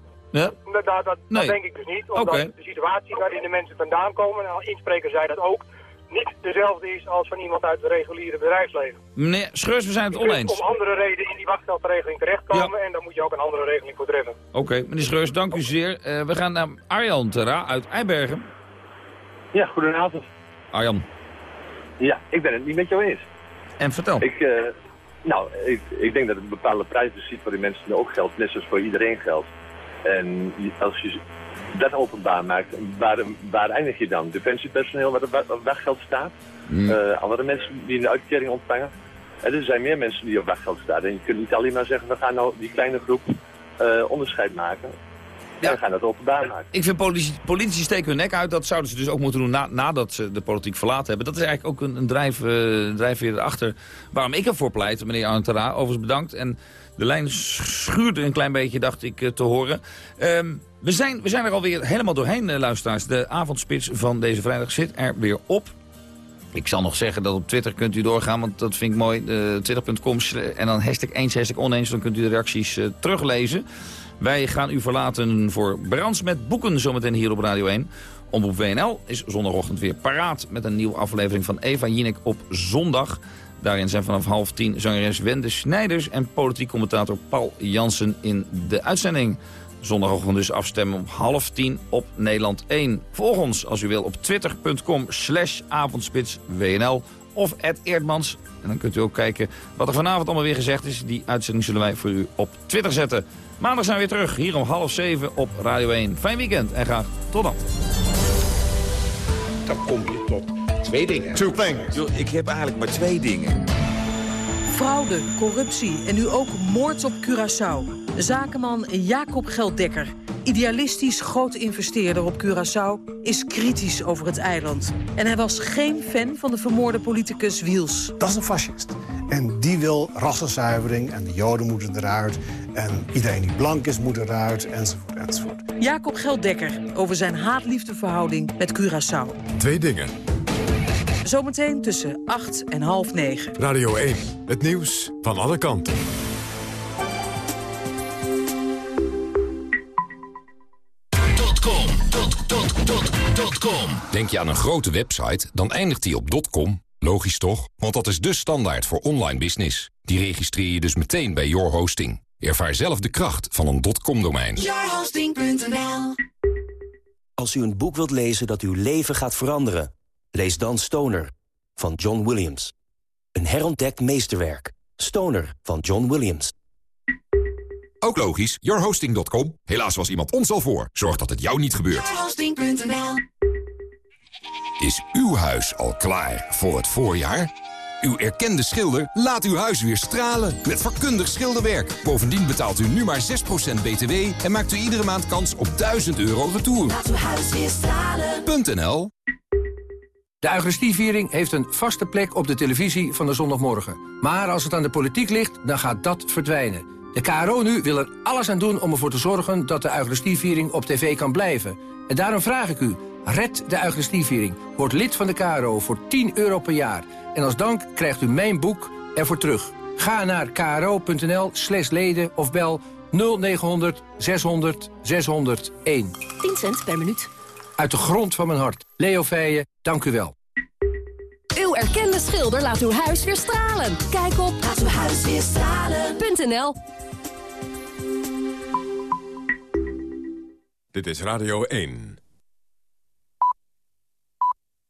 Ja? Dat, dat, dat, Nee. denk ik dus niet, omdat de situatie waarin de mensen vandaan komen, en de inspreker zei dat ook, niet dezelfde is als van iemand uit het reguliere bedrijfsleven. Meneer Scheurs, we zijn het Je kunt oneens. om andere redenen in die wachtgeldregeling terechtkomen en dan moet je ook een andere regeling voor treffen. Oké, meneer Scheurs, dank u zeer. Eh, we gaan naar Arjan Terra uit Eibergen. Ja, goedenavond. Arjan. Ja, ik ben het niet met jou eens. En vertel. Ik, eh, nou, ik, ik denk dat een bepaalde prijsprincipe voor die mensen ook geldt, net zoals voor iedereen geldt. En als je dat openbaar maakt, waar, waar eindig je dan? Defensiepersoneel wat op wachtgeld staat? Eh, andere mensen die een uitkering ontvangen? En er zijn meer mensen die op wachtgeld staan. En je kunt niet alleen maar zeggen, we gaan nou die kleine groep eh, onderscheid maken. En we gaan dat openbaar maken. Ik vind politici, politici steken hun nek uit. Dat zouden ze dus ook moeten doen na, nadat ze de politiek verlaten hebben. Dat is eigenlijk ook een, een drijf, eh, drijfveer erachter. Waarom ik ervoor pleit, meneer Antara. Overigens bedankt. En de lijn schuurde een klein beetje, dacht ik, eh, te horen. Ehm, we, zijn, we zijn er alweer helemaal doorheen, eh, luisteraars. De avondspits van deze vrijdag zit er weer op. Ik zal nog zeggen dat op Twitter kunt u doorgaan, want dat vind ik mooi. Uh, Twitter.com en dan hashtag eens, hashtag oneens. Dan kunt u de reacties teruglezen. Wij gaan u verlaten voor Brands met boeken zometeen hier op Radio 1. Omroep WNL is zondagochtend weer paraat met een nieuwe aflevering van Eva Jinek op zondag. Daarin zijn vanaf half tien zangeres Wende Snijders en politiek commentator Paul Jansen in de uitzending. Zondagochtend dus afstemmen om half tien op Nederland 1. Volg ons als u wil op twitter.com slash avondspitswnl of Eerdmans. En dan kunt u ook kijken wat er vanavond allemaal weer gezegd is. Die uitzending zullen wij voor u op Twitter zetten. Maandag zijn we weer terug, hier om half zeven op Radio 1. Fijn weekend en graag tot dan. Dan kom je tot twee dingen. Two things. ik heb eigenlijk maar twee dingen. Fraude, corruptie en nu ook moord op Curaçao. Zakenman Jacob Gelddekker, idealistisch groot investeerder op Curaçao... is kritisch over het eiland. En hij was geen fan van de vermoorde politicus Wiels. Dat is een fascist. En die wil rassenzuivering en de joden moeten eruit. En iedereen die blank is, moet eruit, enzovoort, enzovoort. Jacob Gelddekker over zijn haat-liefdeverhouding met Curaçao. Twee dingen. Zometeen tussen 8 en half 9. Radio 1, het nieuws van alle kanten. Denk je aan een grote website, dan eindigt die op .com. Logisch toch? Want dat is de standaard voor online business. Die registreer je dus meteen bij Your Hosting. Ervaar zelf de kracht van een .com-domein. Yourhosting.nl Als u een boek wilt lezen dat uw leven gaat veranderen... lees dan Stoner van John Williams. Een herontdekt meesterwerk. Stoner van John Williams. Ook logisch, yourhosting.com. Helaas was iemand ons al voor. Zorg dat het jou niet gebeurt. Yourhosting.nl Is uw huis al klaar voor het voorjaar? Uw erkende schilder laat uw huis weer stralen met vakkundig schilderwerk. Bovendien betaalt u nu maar 6% btw en maakt u iedere maand kans op 1000 euro retour. Laat uw huis weer stralen. .nl De Eucharistieviering heeft een vaste plek op de televisie van de zondagmorgen. Maar als het aan de politiek ligt, dan gaat dat verdwijnen. De KRO nu wil er alles aan doen om ervoor te zorgen dat de Eucharistieviering op tv kan blijven. En daarom vraag ik u, red de Eucharistieviering. Word lid van de KRO voor 10 euro per jaar. En als dank krijgt u mijn boek ervoor terug. Ga naar kro.nl slash leden of bel 0900 600 601. 10 cent per minuut. Uit de grond van mijn hart. Leo Feijen, dank u wel. Uw erkende schilder laat uw huis weer stralen. Kijk op laatuwhuisweerstralen.nl Dit is Radio 1.